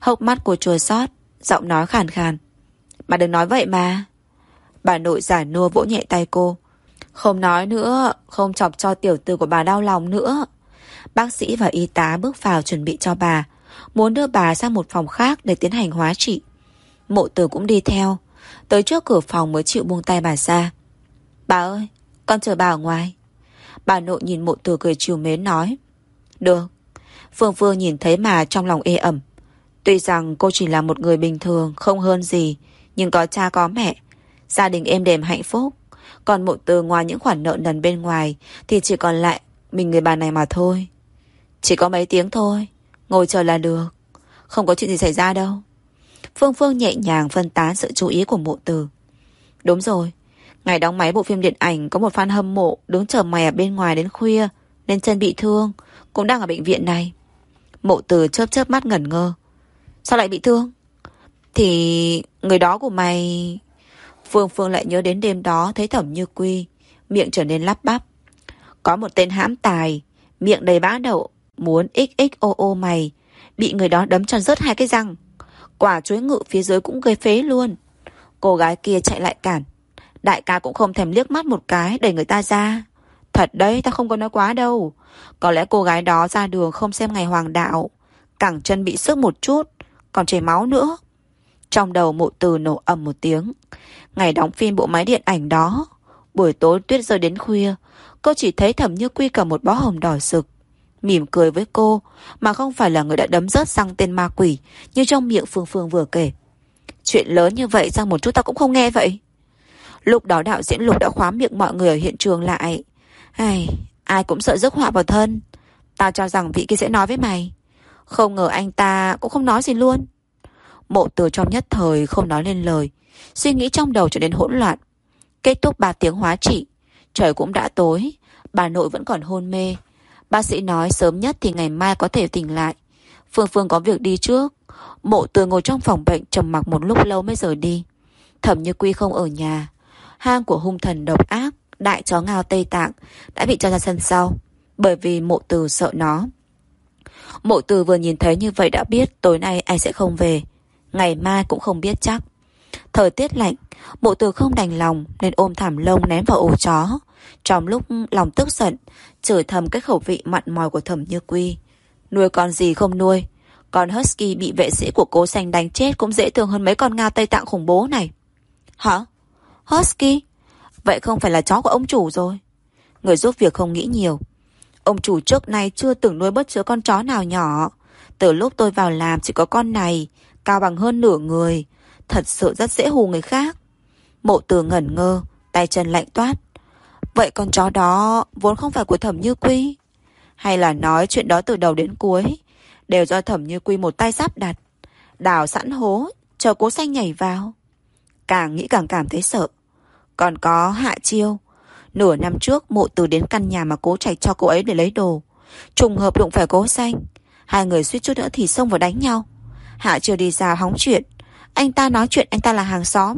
A: Hốc mắt của chùa sót, giọng nói khàn khàn. Bà đừng nói vậy mà. Bà nội giả nua vỗ nhẹ tay cô. Không nói nữa, không chọc cho tiểu tử của bà đau lòng nữa. Bác sĩ và y tá bước vào chuẩn bị cho bà, muốn đưa bà sang một phòng khác để tiến hành hóa trị. Mộ tử cũng đi theo, tới trước cửa phòng mới chịu buông tay bà ra. Bà ơi, con chờ bà ở ngoài. Bà nội nhìn mộ tử cười chiều mến nói. Được. Phương Phương nhìn thấy mà trong lòng ê ẩm. Tuy rằng cô chỉ là một người bình thường, không hơn gì, nhưng có cha có mẹ. Gia đình êm đềm hạnh phúc. Còn mộ từ ngoài những khoản nợ nần bên ngoài thì chỉ còn lại mình người bà này mà thôi. Chỉ có mấy tiếng thôi. Ngồi chờ là được. Không có chuyện gì xảy ra đâu. Phương Phương nhẹ nhàng phân tán sự chú ý của mộ từ. Đúng rồi. Ngày đóng máy bộ phim điện ảnh có một fan hâm mộ đứng chờ mày ở bên ngoài đến khuya nên chân bị thương. Cũng đang ở bệnh viện này. Mộ từ chớp chớp mắt ngẩn ngơ. Sao lại bị thương? Thì người đó của mày... Phương Phương lại nhớ đến đêm đó thấy thẩm như quy, miệng trở nên lắp bắp. Có một tên hãm tài, miệng đầy bã đậu, muốn xxoo mày, bị người đó đấm cho rớt hai cái răng. Quả chuối ngự phía dưới cũng gây phế luôn. Cô gái kia chạy lại cản. Đại ca cũng không thèm liếc mắt một cái đẩy người ta ra. Thật đấy, ta không có nói quá đâu. Có lẽ cô gái đó ra đường không xem ngày hoàng đạo. Cẳng chân bị sức một chút, còn chảy máu nữa. Trong đầu mụ từ nổ ầm một tiếng. Ngày đóng phim bộ máy điện ảnh đó. Buổi tối tuyết rơi đến khuya. Cô chỉ thấy thẩm như quy cầm một bó hồng đỏ sực. Mỉm cười với cô. Mà không phải là người đã đấm rớt sang tên ma quỷ. Như trong miệng Phương Phương vừa kể. Chuyện lớn như vậy sang một chút ta cũng không nghe vậy. Lúc đó đạo diễn Lục đã khóa miệng mọi người ở hiện trường lại. Ai, ai cũng sợ rước họa vào thân. Tao cho rằng vị kia sẽ nói với mày. Không ngờ anh ta cũng không nói gì luôn. Mộ từ trong nhất thời không nói lên lời. Suy nghĩ trong đầu trở nên hỗn loạn. Kết thúc 3 tiếng hóa trị. Trời cũng đã tối. Bà nội vẫn còn hôn mê. Bác sĩ nói sớm nhất thì ngày mai có thể tỉnh lại. Phương Phương có việc đi trước. Mộ từ ngồi trong phòng bệnh trầm mặc một lúc lâu mới rời đi. Thẩm như quy không ở nhà. Hang của hung thần độc ác, đại chó ngao Tây Tạng đã bị cho ra sân sau. Bởi vì mộ từ sợ nó. Mộ từ vừa nhìn thấy như vậy đã biết tối nay anh sẽ không về. Ngày mai cũng không biết chắc. Thời tiết lạnh, mộ từ không đành lòng nên ôm thảm lông ném vào ổ chó. Trong lúc lòng tức giận, chửi thầm cái khẩu vị mặn mòi của thẩm như quy. Nuôi con gì không nuôi, con Husky bị vệ sĩ của cố xanh đánh chết cũng dễ thương hơn mấy con Nga Tây Tạng khủng bố này. Hả? Husky? Vậy không phải là chó của ông chủ rồi. Người giúp việc không nghĩ nhiều. Ông chủ trước nay chưa từng nuôi bất chứa con chó nào nhỏ. Từ lúc tôi vào làm chỉ có con này, cao bằng hơn nửa người. Thật sự rất dễ hù người khác. Mộ từ ngẩn ngơ, tay chân lạnh toát. Vậy con chó đó vốn không phải của thẩm như quy? Hay là nói chuyện đó từ đầu đến cuối? Đều do thẩm như quy một tay sắp đặt. Đào sẵn hố, chờ cố xanh nhảy vào. Càng nghĩ càng cảm thấy sợ. Còn có hạ chiêu. Nửa năm trước, mộ từ đến căn nhà mà cố chạy cho cô ấy để lấy đồ. Trùng hợp đụng phải cố xanh. Hai người suýt chút nữa thì xông vào đánh nhau. Hạ chiêu đi ra hóng chuyện. Anh ta nói chuyện, anh ta là hàng xóm.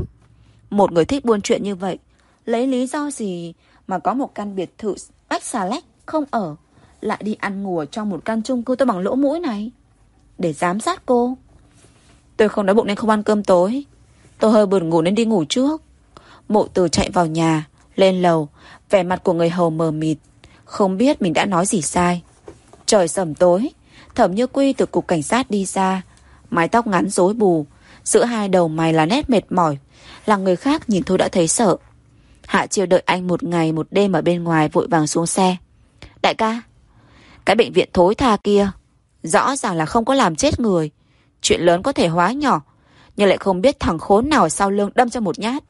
A: Một người thích buôn chuyện như vậy. Lấy lý do gì mà có một căn biệt thự ách xà lách không ở. Lại đi ăn ngủ trong một căn chung cư tôi bằng lỗ mũi này. Để giám sát cô. Tôi không đói bụng nên không ăn cơm tối. Tôi hơi buồn ngủ nên đi ngủ trước. Mộ từ chạy vào nhà, lên lầu, vẻ mặt của người hầu mờ mịt. Không biết mình đã nói gì sai. Trời sầm tối, thẩm như quy từ cục cảnh sát đi ra. Mái tóc ngắn rối bù, giữa hai đầu mày là nét mệt mỏi. Là người khác nhìn thôi đã thấy sợ. Hạ chiều đợi anh một ngày một đêm ở bên ngoài vội vàng xuống xe. Đại ca, cái bệnh viện thối tha kia, rõ ràng là không có làm chết người. Chuyện lớn có thể hóa nhỏ, nhưng lại không biết thằng khốn nào sau lưng đâm cho một nhát.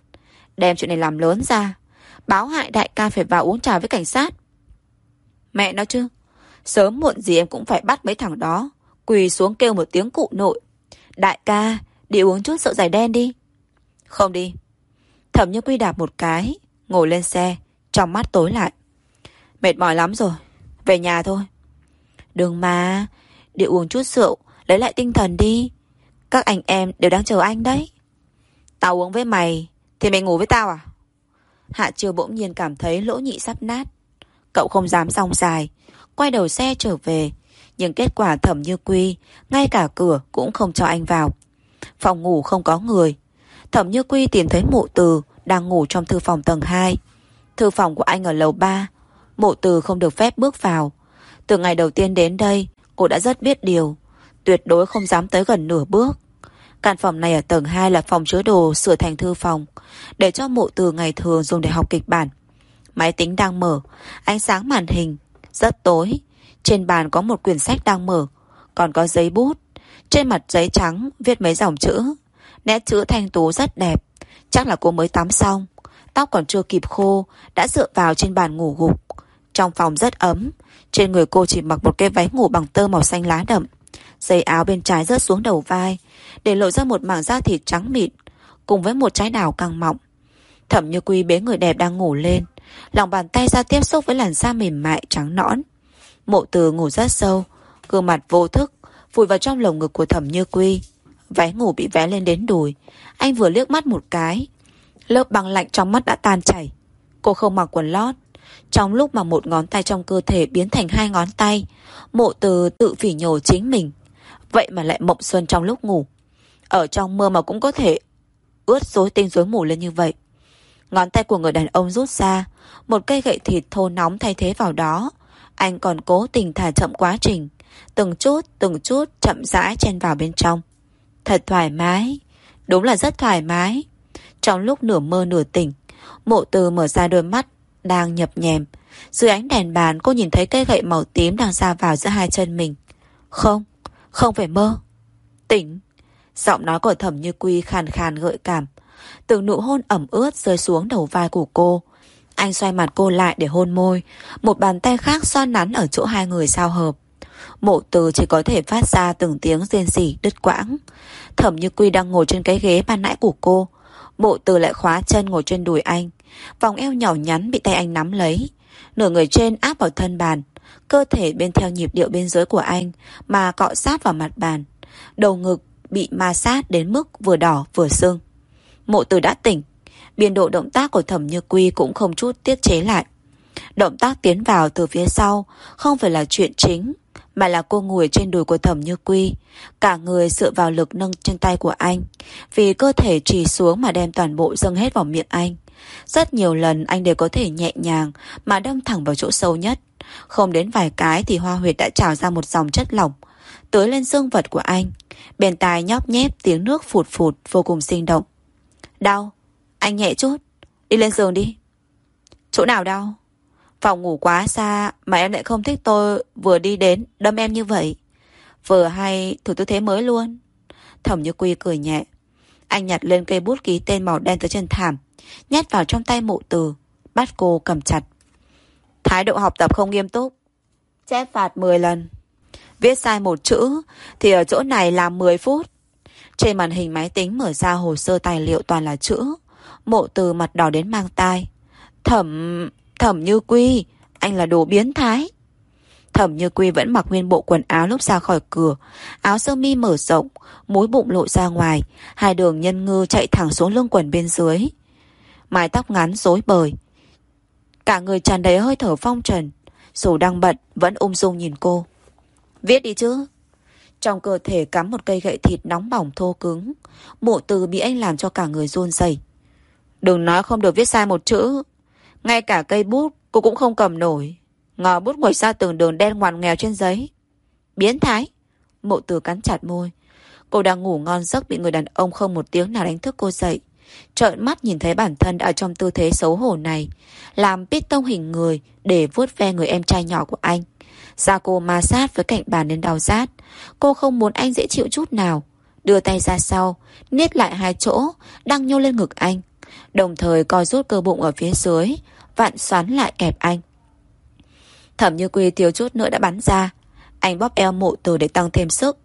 A: Đem chuyện này làm lớn ra, báo hại đại ca phải vào uống trà với cảnh sát. Mẹ nói chứ, sớm muộn gì em cũng phải bắt mấy thằng đó, quỳ xuống kêu một tiếng cụ nội. Đại ca, đi uống chút rượu dài đen đi. Không đi. Thẩm như quy đạp một cái, ngồi lên xe, trong mắt tối lại. Mệt mỏi lắm rồi, về nhà thôi. Đừng mà, đi uống chút rượu, lấy lại tinh thần đi. Các anh em đều đang chờ anh đấy. Tao uống với mày, thì mày ngủ với tao à? Hạ Chiêu bỗng nhiên cảm thấy lỗ nhị sắp nát. Cậu không dám song dài, quay đầu xe trở về. Nhưng kết quả thẩm như quy, ngay cả cửa cũng không cho anh vào. Phòng ngủ không có người. Thẩm như quy tìm thấy mộ từ đang ngủ trong thư phòng tầng 2. Thư phòng của anh ở lầu 3. Mộ từ không được phép bước vào. Từ ngày đầu tiên đến đây, cô đã rất biết điều. Tuyệt đối không dám tới gần nửa bước. Căn phòng này ở tầng 2 là phòng chứa đồ sửa thành thư phòng, để cho mộ từ ngày thường dùng để học kịch bản. Máy tính đang mở, ánh sáng màn hình, rất tối. Trên bàn có một quyển sách đang mở, còn có giấy bút. Trên mặt giấy trắng viết mấy dòng chữ. Nét chữ thanh tú rất đẹp, chắc là cô mới tắm xong. Tóc còn chưa kịp khô, đã dựa vào trên bàn ngủ gục. Trong phòng rất ấm, trên người cô chỉ mặc một cái váy ngủ bằng tơ màu xanh lá đậm. Dây áo bên trái rớt xuống đầu vai, để lộ ra một mảng da thịt trắng mịn, cùng với một trái đào căng mọng. Thẩm Như Quy bế người đẹp đang ngủ lên, lòng bàn tay ra tiếp xúc với làn da mềm mại trắng nõn. Mộ Từ ngủ rất sâu, gương mặt vô thức vùi vào trong lồng ngực của Thẩm Như Quy. Váy ngủ bị vé lên đến đùi, anh vừa liếc mắt một cái, lớp băng lạnh trong mắt đã tan chảy. Cô không mặc quần lót, trong lúc mà một ngón tay trong cơ thể biến thành hai ngón tay, Mộ Từ tự phỉ nhổ chính mình. Vậy mà lại mộng xuân trong lúc ngủ. Ở trong mưa mà cũng có thể ướt rối tinh rối mù lên như vậy. Ngón tay của người đàn ông rút ra, một cây gậy thịt thô nóng thay thế vào đó. Anh còn cố tình thả chậm quá trình, từng chút, từng chút chậm rãi chen vào bên trong. Thật thoải mái, đúng là rất thoải mái. Trong lúc nửa mơ nửa tỉnh, mộ từ mở ra đôi mắt, đang nhập nhèm. Dưới ánh đèn bàn cô nhìn thấy cây gậy màu tím đang ra vào giữa hai chân mình. Không, không phải mơ. Tỉnh. Giọng nói của thẩm như quy khàn khàn gợi cảm. Từng nụ hôn ẩm ướt rơi xuống đầu vai của cô. Anh xoay mặt cô lại để hôn môi. Một bàn tay khác xoan nắn ở chỗ hai người sao hợp. Mộ từ chỉ có thể phát ra từng tiếng rên rỉ đứt quãng. Thẩm như quy đang ngồi trên cái ghế ban nãy của cô. Mộ từ lại khóa chân ngồi trên đùi anh. Vòng eo nhỏ nhắn bị tay anh nắm lấy. Nửa người trên áp vào thân bàn. Cơ thể bên theo nhịp điệu bên dưới của anh mà cọ sát vào mặt bàn. Đầu ngực bị ma sát đến mức vừa đỏ vừa sưng. Mộ từ đã tỉnh. Biên độ động tác của thẩm như quy cũng không chút tiết chế lại. Động tác tiến vào từ phía sau không phải là chuyện chính, Mà là cô ngồi trên đùi của thẩm như quy Cả người dựa vào lực nâng trên tay của anh, Vì cơ thể trì xuống mà đem toàn bộ dâng hết vào miệng anh Rất nhiều lần anh đều có thể nhẹ nhàng Mà đâm thẳng vào chỗ sâu nhất Không đến vài cái thì hoa huyệt đã trào ra một dòng chất lỏng Tưới lên xương vật của anh Bên tai nhóp nhép tiếng nước phụt phụt Vô cùng sinh động Đau, anh nhẹ chút Đi lên giường đi Chỗ nào đau Phòng ngủ quá xa mà em lại không thích tôi vừa đi đến đâm em như vậy. Vừa hay thử tư thế mới luôn. Thẩm Như Quy cười nhẹ. Anh nhặt lên cây bút ký tên màu đen tới chân thảm, nhét vào trong tay mụ từ, bắt cô cầm chặt. Thái độ học tập không nghiêm túc. Chép phạt 10 lần. Viết sai một chữ thì ở chỗ này làm 10 phút. Trên màn hình máy tính mở ra hồ sơ tài liệu toàn là chữ. Mộ từ mặt đỏ đến mang tai. Thẩm... Thẩm Như Quy, anh là đồ biến thái. Thẩm Như Quy vẫn mặc nguyên bộ quần áo lúc ra khỏi cửa, áo sơ mi mở rộng, múi bụng lộ ra ngoài, hai đường nhân ngư chạy thẳng xuống lưng quần bên dưới. Mái tóc ngắn rối bời, cả người tràn đầy hơi thở phong trần, dù đang bận vẫn ung dung nhìn cô. Viết đi chứ. Trong cơ thể cắm một cây gậy thịt nóng bỏng thô cứng, mộ từ bị anh làm cho cả người run rẩy. Đừng nói không được viết sai một chữ, ngay cả cây bút cô cũng không cầm nổi. Ngò bút ngồi ra từng đường đen ngoằn nghèo trên giấy. Biến thái. Mộ từ cắn chặt môi. Cô đang ngủ ngon giấc bị người đàn ông không một tiếng nào đánh thức cô dậy. Trợn mắt nhìn thấy bản thân ở trong tư thế xấu hổ này. Làm pít tông hình người để vuốt ve người em trai nhỏ của anh. Da cô ma sát với cạnh bàn đến đau rát. Cô không muốn anh dễ chịu chút nào. Đưa tay ra sau, niết lại hai chỗ, đang nhô lên ngực anh. Đồng thời coi rút cơ bụng ở phía dưới vặn xoắn lại kẹp anh. Thẩm như quy thiếu chút nữa đã bắn ra. Anh bóp eo mộ từ để tăng thêm sức.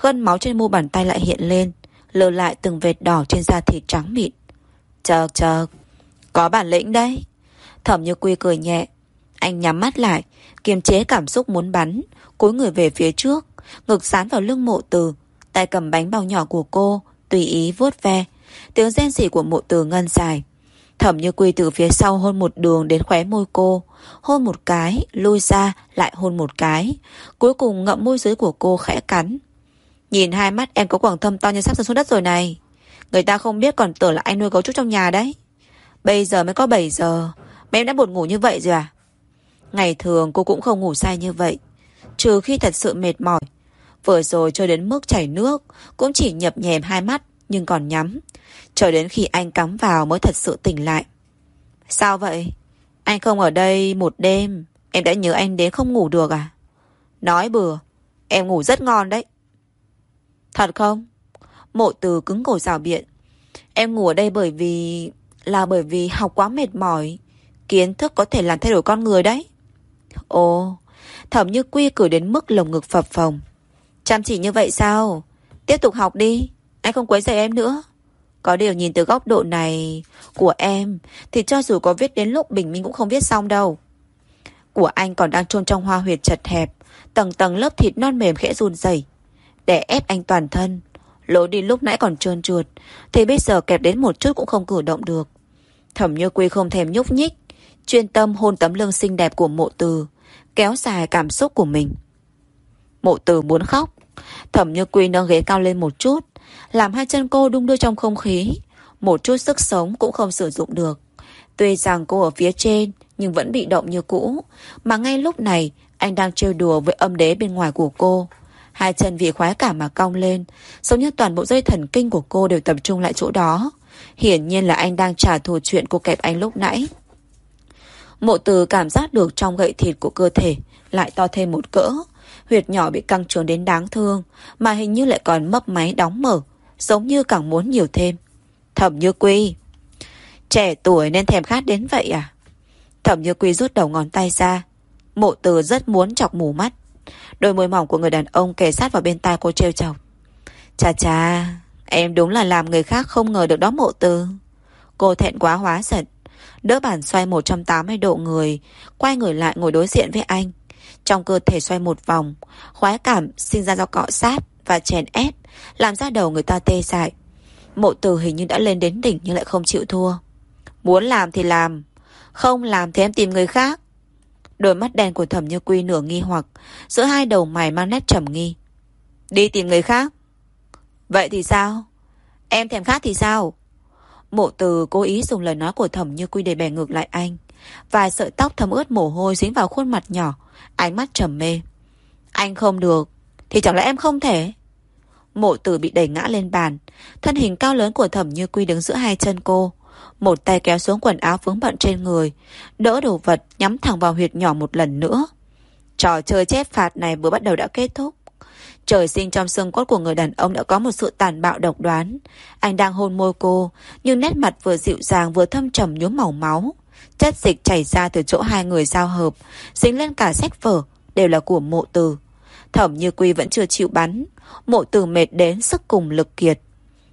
A: Gân máu trên mu bàn tay lại hiện lên Lơ lại từng vệt đỏ trên da thịt trắng mịn. Chợt chợt. Có bản lĩnh đấy. Thẩm như quy cười nhẹ. Anh nhắm mắt lại, Kiềm chế cảm xúc muốn bắn, Cúi người về phía trước, Ngực sán vào lưng mộ từ, Tay cầm bánh bao nhỏ của cô, Tùy ý vuốt ve. Tiếng rên rỉ của mộ từ ngân dài. Thẩm như quy từ phía sau hôn một đường đến khóe môi cô, Hôn một cái, Lui ra, lại hôn một cái. Cuối cùng ngậm môi dưới của cô khẽ cắn. Nhìn hai mắt em có quảng thâm to như sắp rơi xuống đất rồi này. Người ta không biết còn tưởng là anh nuôi gấu trúc trong nhà đấy. Bây giờ mới có 7 giờ, Mà em đã buồn ngủ như vậy rồi à? Ngày thường cô cũng không ngủ say như vậy, Trừ khi thật sự mệt mỏi Vừa rồi cho đến mức chảy nước, Cũng chỉ nhập nhèm hai mắt, Nhưng còn nhắm cho đến khi anh cắm vào mới thật sự tỉnh lại Sao vậy? Anh không ở đây một đêm, Em đã nhớ anh đến không ngủ được à? Nói bừa, Em ngủ rất ngon đấy Thật không? Mộ từ cứng cổ rào biện Em ngủ ở đây bởi vì, Là bởi vì học quá mệt mỏi, Kiến thức có thể làm thay đổi con người đấy Ồ Thẩm như quy cử đến mức lồng ngực phập phồng Chăm chỉ như vậy sao? Tiếp tục học đi Anh không quấy rầy em nữa có điều nhìn từ góc độ này của em thì cho dù có viết đến lúc bình minh cũng không viết xong đâu. Của anh còn đang chôn trong hoa huyệt chật hẹp, tầng tầng lớp thịt non mềm khẽ run rẩy để ép anh toàn thân. Lối đi lúc nãy còn trơn trượt, thì bây giờ kẹp đến một chút cũng không cử động được. Thẩm Như Quy không thèm nhúc nhích, chuyên tâm hôn tấm lưng xinh đẹp của mộ từ, kéo dài cảm xúc của mình. Mộ từ muốn khóc, Thẩm Như Quy nâng ghế cao lên một chút, làm hai chân cô đung đưa trong không khí. Một chút sức sống cũng không sử dụng được. Tuy rằng cô ở phía trên, nhưng vẫn bị động như cũ. Mà ngay lúc này, anh đang trêu đùa với âm đế bên ngoài của cô. Hai chân vì khoái cảm mà cong lên, giống như toàn bộ dây thần kinh của cô đều tập trung lại chỗ đó. Hiển nhiên là anh đang trả thù chuyện cô kẹp anh lúc nãy. Mộ từ cảm giác được trong gậy thịt của cơ thể lại to thêm một cỡ. Huyệt nhỏ bị căng trướng đến đáng thương, mà hình như lại còn mấp máy đóng mở, giống như càng muốn nhiều thêm. Thẩm Như Quy Trẻ tuổi nên thèm khát đến vậy à? Thẩm Như Quy rút đầu ngón tay ra. Mộ từ rất muốn chọc mù mắt. Đôi môi mỏng của người đàn ông kề sát vào bên tai cô trêu chọc. Chà chà, em đúng là làm người khác không ngờ được đó mộ từ. Cô thẹn quá hóa giận. Đỡ bản xoay 180 độ người, quay người lại ngồi đối diện với anh. Trong cơ thể xoay một vòng, khoái cảm sinh ra do cọ sát và chèn ép, làm ra đầu người ta tê dại. Mộ từ hình như đã lên đến đỉnh nhưng lại không chịu thua. Muốn làm thì làm, không làm thì em tìm người khác. Đôi mắt đen của thẩm như quy nửa nghi hoặc Giữa hai đầu mày mang nét trầm nghi Đi tìm người khác Vậy thì sao Em thèm khác thì sao Mộ từ cố ý dùng lời nói của thẩm như quy để bẻ ngược lại anh. Vài sợi tóc thấm ướt mồ hôi dính vào khuôn mặt nhỏ, Ánh mắt trầm mê. Anh không được, Thì chẳng lẽ em không thể? Mộ tử bị đẩy ngã lên bàn. Thân hình cao lớn của thẩm như quy đứng giữa hai chân cô. Một tay kéo xuống quần áo vướng bận trên người. Đỡ đồ vật nhắm thẳng vào huyệt nhỏ một lần nữa. Trò chơi chép phạt này vừa bắt đầu đã kết thúc. Trời sinh trong xương cốt của người đàn ông đã có một sự tàn bạo độc đoán. Anh đang hôn môi cô, nhưng nét mặt vừa dịu dàng vừa thâm trầm nhuốm màu máu. Chất dịch chảy ra từ chỗ hai người giao hợp, dính lên cả sách vở, đều là của mộ từ. Thẩm như quy vẫn chưa chịu bắn, mộ từ mệt đến sức cùng lực kiệt.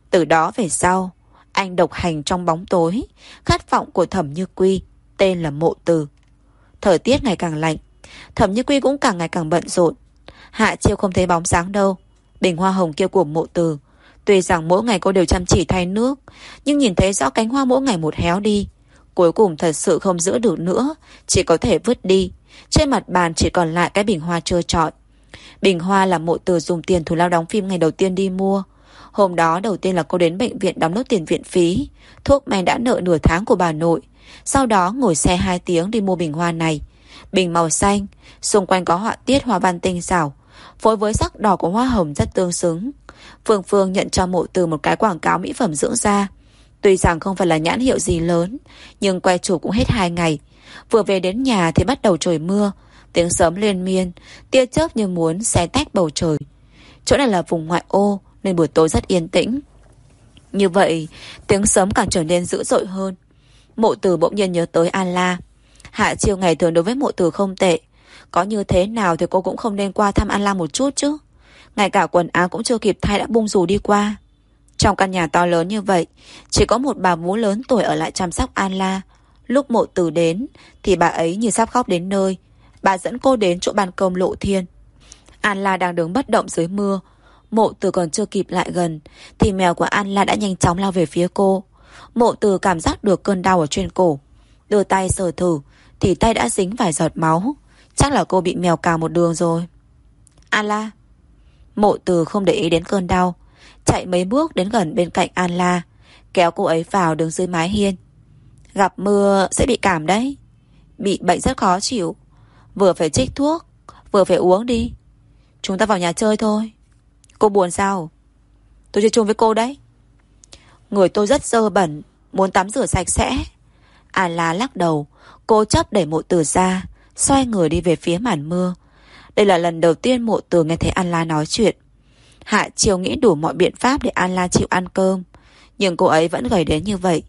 A: Từ đó về sau, anh độc hành trong bóng tối, khát vọng của thẩm như quy, tên là mộ từ. Thời tiết ngày càng lạnh, thẩm như quy cũng càng ngày càng bận rộn. Hạ chiêu không thấy bóng sáng đâu. Bình hoa hồng kia của mộ từ. Tuy rằng mỗi ngày cô đều chăm chỉ thay nước, nhưng nhìn thấy rõ cánh hoa mỗi ngày một héo đi. Cuối cùng thật sự không giữ được nữa, chỉ có thể vứt đi. Trên mặt bàn chỉ còn lại cái bình hoa trơ trọi. Bình hoa là mộ từ dùng tiền thù lao đóng phim ngày đầu tiên đi mua. Hôm đó đầu tiên là cô đến bệnh viện đóng nốt tiền viện phí. Thuốc men đã nợ nửa tháng của bà nội. Sau đó ngồi xe 2 tiếng đi mua bình hoa này. Bình màu xanh, xung quanh có họa tiết hoa văn tinh xảo phối với sắc đỏ của hoa hồng rất tương xứng. Phương Phương nhận cho mộ từ một cái quảng cáo mỹ phẩm dưỡng da. Tuy rằng không phải là nhãn hiệu gì lớn, nhưng quay chủ cũng hết hai ngày. Vừa về đến nhà thì bắt đầu trời mưa, tiếng sớm liên miên, tia chớp như muốn xé tách bầu trời. Chỗ này là vùng ngoại ô nên buổi tối rất yên tĩnh. Như vậy, tiếng sớm càng trở nên dữ dội hơn. Mộ tử bỗng nhiên nhớ tới An La. Hạ chiều ngày thường đối với mộ tử không tệ. Có như thế nào thì cô cũng không nên qua thăm An La một chút chứ. Ngay cả quần áo cũng chưa kịp thay đã bung rủ đi qua. Trong căn nhà to lớn như vậy, chỉ có một bà vú lớn tuổi ở lại chăm sóc An La. Lúc mộ tử đến, thì bà ấy như sắp khóc đến nơi. Bà dẫn cô đến chỗ ban công lộ thiên. An La đang đứng bất động dưới mưa. Mộ tử còn chưa kịp lại gần, thì mèo của An La đã nhanh chóng lao về phía cô. Mộ tử cảm giác được cơn đau ở trên cổ. Đưa tay sờ thử, thì tay đã dính vài giọt máu. Chắc là cô bị mèo cào một đường rồi. An La. Mộ từ không để ý đến cơn đau. Chạy mấy bước đến gần bên cạnh An La. Kéo cô ấy vào đứng dưới mái hiên. Gặp mưa sẽ bị cảm đấy. Bị bệnh rất khó chịu. Vừa phải trích thuốc, vừa phải uống đi. Chúng ta vào nhà chơi thôi. Cô buồn sao? Tôi chơi chung với cô đấy. Người tôi rất dơ bẩn, muốn tắm rửa sạch sẽ. An La lắc đầu, cô chấp đẩy mộ từ ra, xoay người đi về phía màn mưa. Đây là lần đầu tiên mộ từ nghe thấy An La nói chuyện. Hạ Chiều nghĩ đủ mọi biện pháp để An La chịu ăn cơm. Nhưng cô ấy vẫn gầy đến như vậy.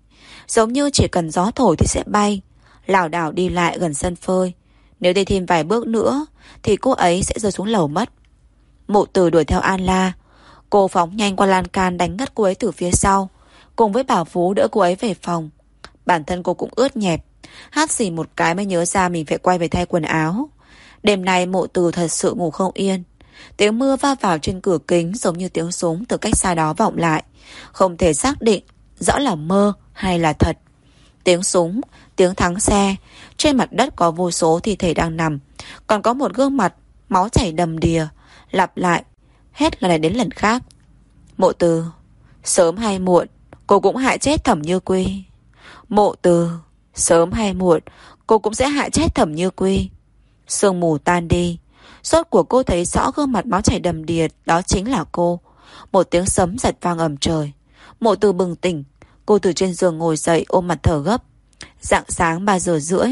A: Giống như chỉ cần gió thổi thì sẽ bay. lảo đảo đi lại gần sân phơi. Nếu đi thêm vài bước nữa, thì cô ấy sẽ rơi xuống lầu mất. Mộ từ đuổi theo An La. Cô phóng nhanh qua lan can đánh ngất cô ấy từ phía sau. Cùng với bảo Phú đỡ cô ấy về phòng. Bản thân cô cũng ướt nhẹp. Hát xì một cái mới nhớ ra mình phải quay về thay quần áo. Đêm nay mộ từ thật sự ngủ không yên. Tiếng mưa va vào trên cửa kính giống như tiếng súng từ cách xa đó vọng lại. Không thể xác định rõ là mơ hay là thật. Tiếng súng, tiếng thắng xe. Trên mặt đất có vô số thi thể đang nằm. Còn có một gương mặt, máu chảy đầm đìa. Lặp lại, hết lần này đến lần khác. Mộ từ, sớm hay muộn, cô cũng hại chết thẩm như quy. Mộ từ, Sớm hay muộn, cô cũng sẽ hại chết thẩm như quy. Sương mù tan đi. Sốt của cô thấy rõ gương mặt máu chảy đầm điệt, đó chính là cô. Một tiếng sấm giật vang ầm trời. Mộ từ bừng tỉnh, cô từ trên giường ngồi dậy ôm mặt thở gấp. Dạng sáng 3 giờ rưỡi.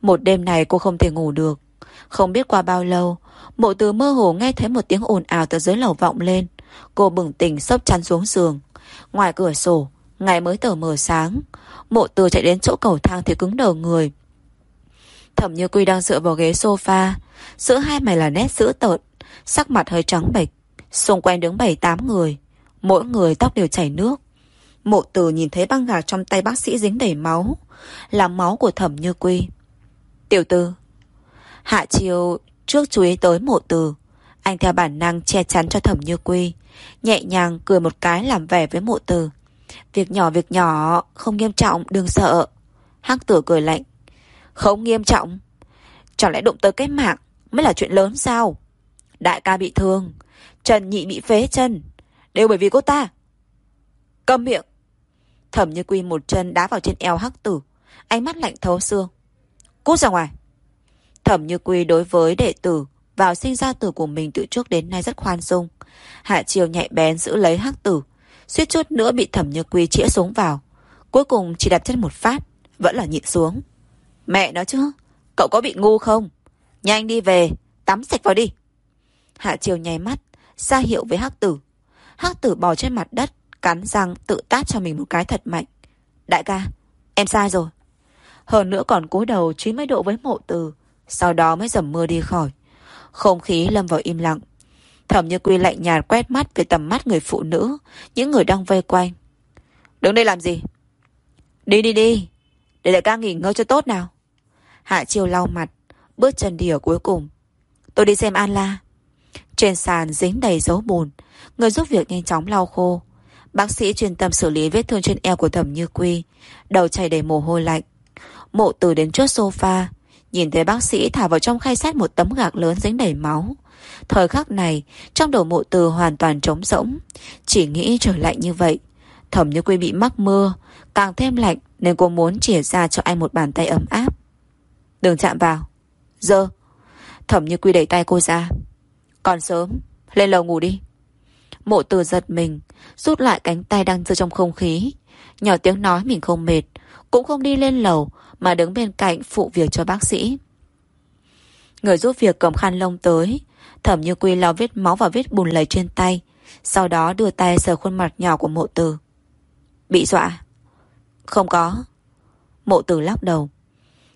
A: Một đêm này cô không thể ngủ được. Không biết qua bao lâu, mộ từ mơ hồ nghe thấy một tiếng ồn ào từ dưới lầu vọng lên. Cô bừng tỉnh sốc chăn xuống giường. Ngoài cửa sổ, ngày mới tờ mờ sáng. Mộ từ chạy đến chỗ cầu thang thì cứng đầu người. Thẩm Như Quy đang dựa vào ghế sofa, giữa hai mày là nét dữ tợn, sắc mặt hơi trắng bệch. Xung quanh đứng bảy tám người, mỗi người tóc đều chảy nước. Mộ từ nhìn thấy băng gạc trong tay bác sĩ dính đầy máu, là máu của Thẩm Như Quy. Tiểu tư, Hạ Chiêu trước chú ý tới mộ từ, anh theo bản năng che chắn cho Thẩm Như Quy, nhẹ nhàng cười một cái làm vẻ với mộ từ. Việc nhỏ việc nhỏ, không nghiêm trọng, đừng sợ. Hắc tử cười lạnh. Không nghiêm trọng. Chẳng lẽ đụng tới cái mạng Mới là chuyện lớn sao? Đại ca bị thương. Trần nhị bị phế chân. Đều bởi vì cô ta. Cầm miệng. Thẩm như quy một chân đá vào trên eo hắc tử. Ánh mắt lạnh thấu xương. Cút ra ngoài. Thẩm như quy đối với đệ tử Vào sinh ra tử của mình từ trước đến nay rất khoan dung. Hạ chiều nhạy bén giữ lấy hắc tử suýt chút nữa bị thẩm như quy chĩa xuống vào. Cuối cùng chỉ đạp chân một phát, Vẫn là nhịn xuống. Mẹ nó chứ, Cậu có bị ngu không? Nhanh đi về, Tắm sạch vào đi. Hạ chiều nháy mắt, ra hiệu với hắc tử. Hắc tử bò trên mặt đất, cắn răng tự tát cho mình một cái thật mạnh. Đại ca, em sai rồi. Hơn nữa còn cúi đầu 90 độ với mộ từ, sau đó mới dầm mưa đi khỏi. Không khí lâm vào im lặng thẩm như quy lạnh nhạt quét mắt về tầm mắt người phụ nữ, những người đang vây quanh. Đứng đây làm gì? Đi đi đi. Để đại ca nghỉ ngơi cho tốt nào. Hạ chiêu lau mặt, bước chân đi ở cuối cùng. Tôi đi xem an la. Trên sàn dính đầy dấu bùn, Người giúp việc nhanh chóng lau khô. Bác sĩ chuyên tâm xử lý vết thương trên eo của thẩm như quy, Đầu chảy đầy mồ hôi lạnh. Mộ từ đến trước sofa, Nhìn thấy bác sĩ thả vào trong khay sát một tấm gạc lớn dính đầy máu. Thời khắc này Trong đầu mộ từ hoàn toàn trống rỗng Chỉ nghĩ trở lạnh như vậy Thẩm như quy bị mắc mưa Càng thêm lạnh nên cô muốn chỉa ra cho anh một bàn tay ấm áp Đừng chạm vào Dơ Thẩm như quy đẩy tay cô ra còn sớm, lên lầu ngủ đi. Mộ từ giật mình, rút lại cánh tay đang giơ trong không khí. Nhỏ tiếng nói mình không mệt, cũng không đi lên lầu mà đứng bên cạnh phụ việc cho bác sĩ. Người giúp việc cầm khăn lông tới, thẩm như quy lau vết máu và vết bùn lầy trên tay, sau đó đưa tay sờ khuôn mặt nhỏ của mộ từ. Bị dọa? Không có. Mộ từ lắc đầu.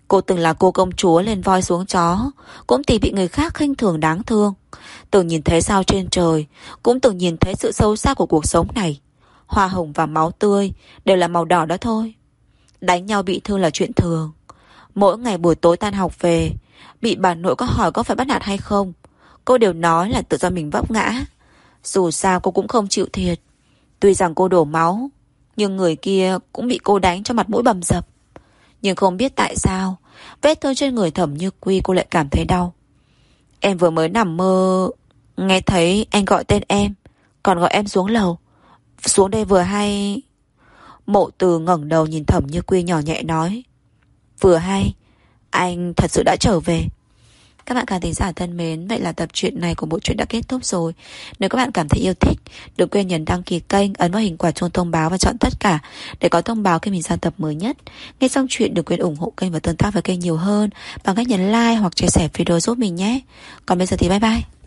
A: Cô từng là cô công chúa lên voi xuống chó Cũng tìm bị người khác khinh thường đáng thương Từng nhìn thấy sao trên trời Cũng từng nhìn thấy sự sâu xa của cuộc sống này Hoa hồng và máu tươi Đều là màu đỏ đó thôi Đánh nhau bị thương là chuyện thường Mỗi ngày buổi tối tan học về Bị bà nội có hỏi có phải bắt nạt hay không Cô đều nói là tự do mình vấp ngã. Dù sao cô cũng không chịu thiệt. Tuy rằng cô đổ máu, Nhưng người kia cũng bị cô đánh cho mặt mũi bầm dập. Nhưng không biết tại sao, Vết thương trên người thẩm như quy cô lại cảm thấy đau. Em vừa mới nằm mơ, Nghe thấy anh gọi tên em, Còn gọi em xuống lầu. Xuống đây vừa hay. Mộ từ ngẩng đầu nhìn thẩm như quy nhỏ nhẹ nói. Vừa hay, Anh thật sự đã trở về các bạn khán thính giả thân mến, vậy là tập truyện này của bộ truyện đã kết thúc rồi. Nếu các bạn cảm thấy yêu thích, đừng quên nhấn đăng ký kênh, ấn vào hình quả chuông thông báo và chọn tất cả để có thông báo khi mình ra tập mới nhất. Nghe xong chuyện đừng quên ủng hộ kênh và tương tác với kênh nhiều hơn bằng cách nhấn like hoặc chia sẻ video giúp mình nhé. Còn bây giờ thì bye bye.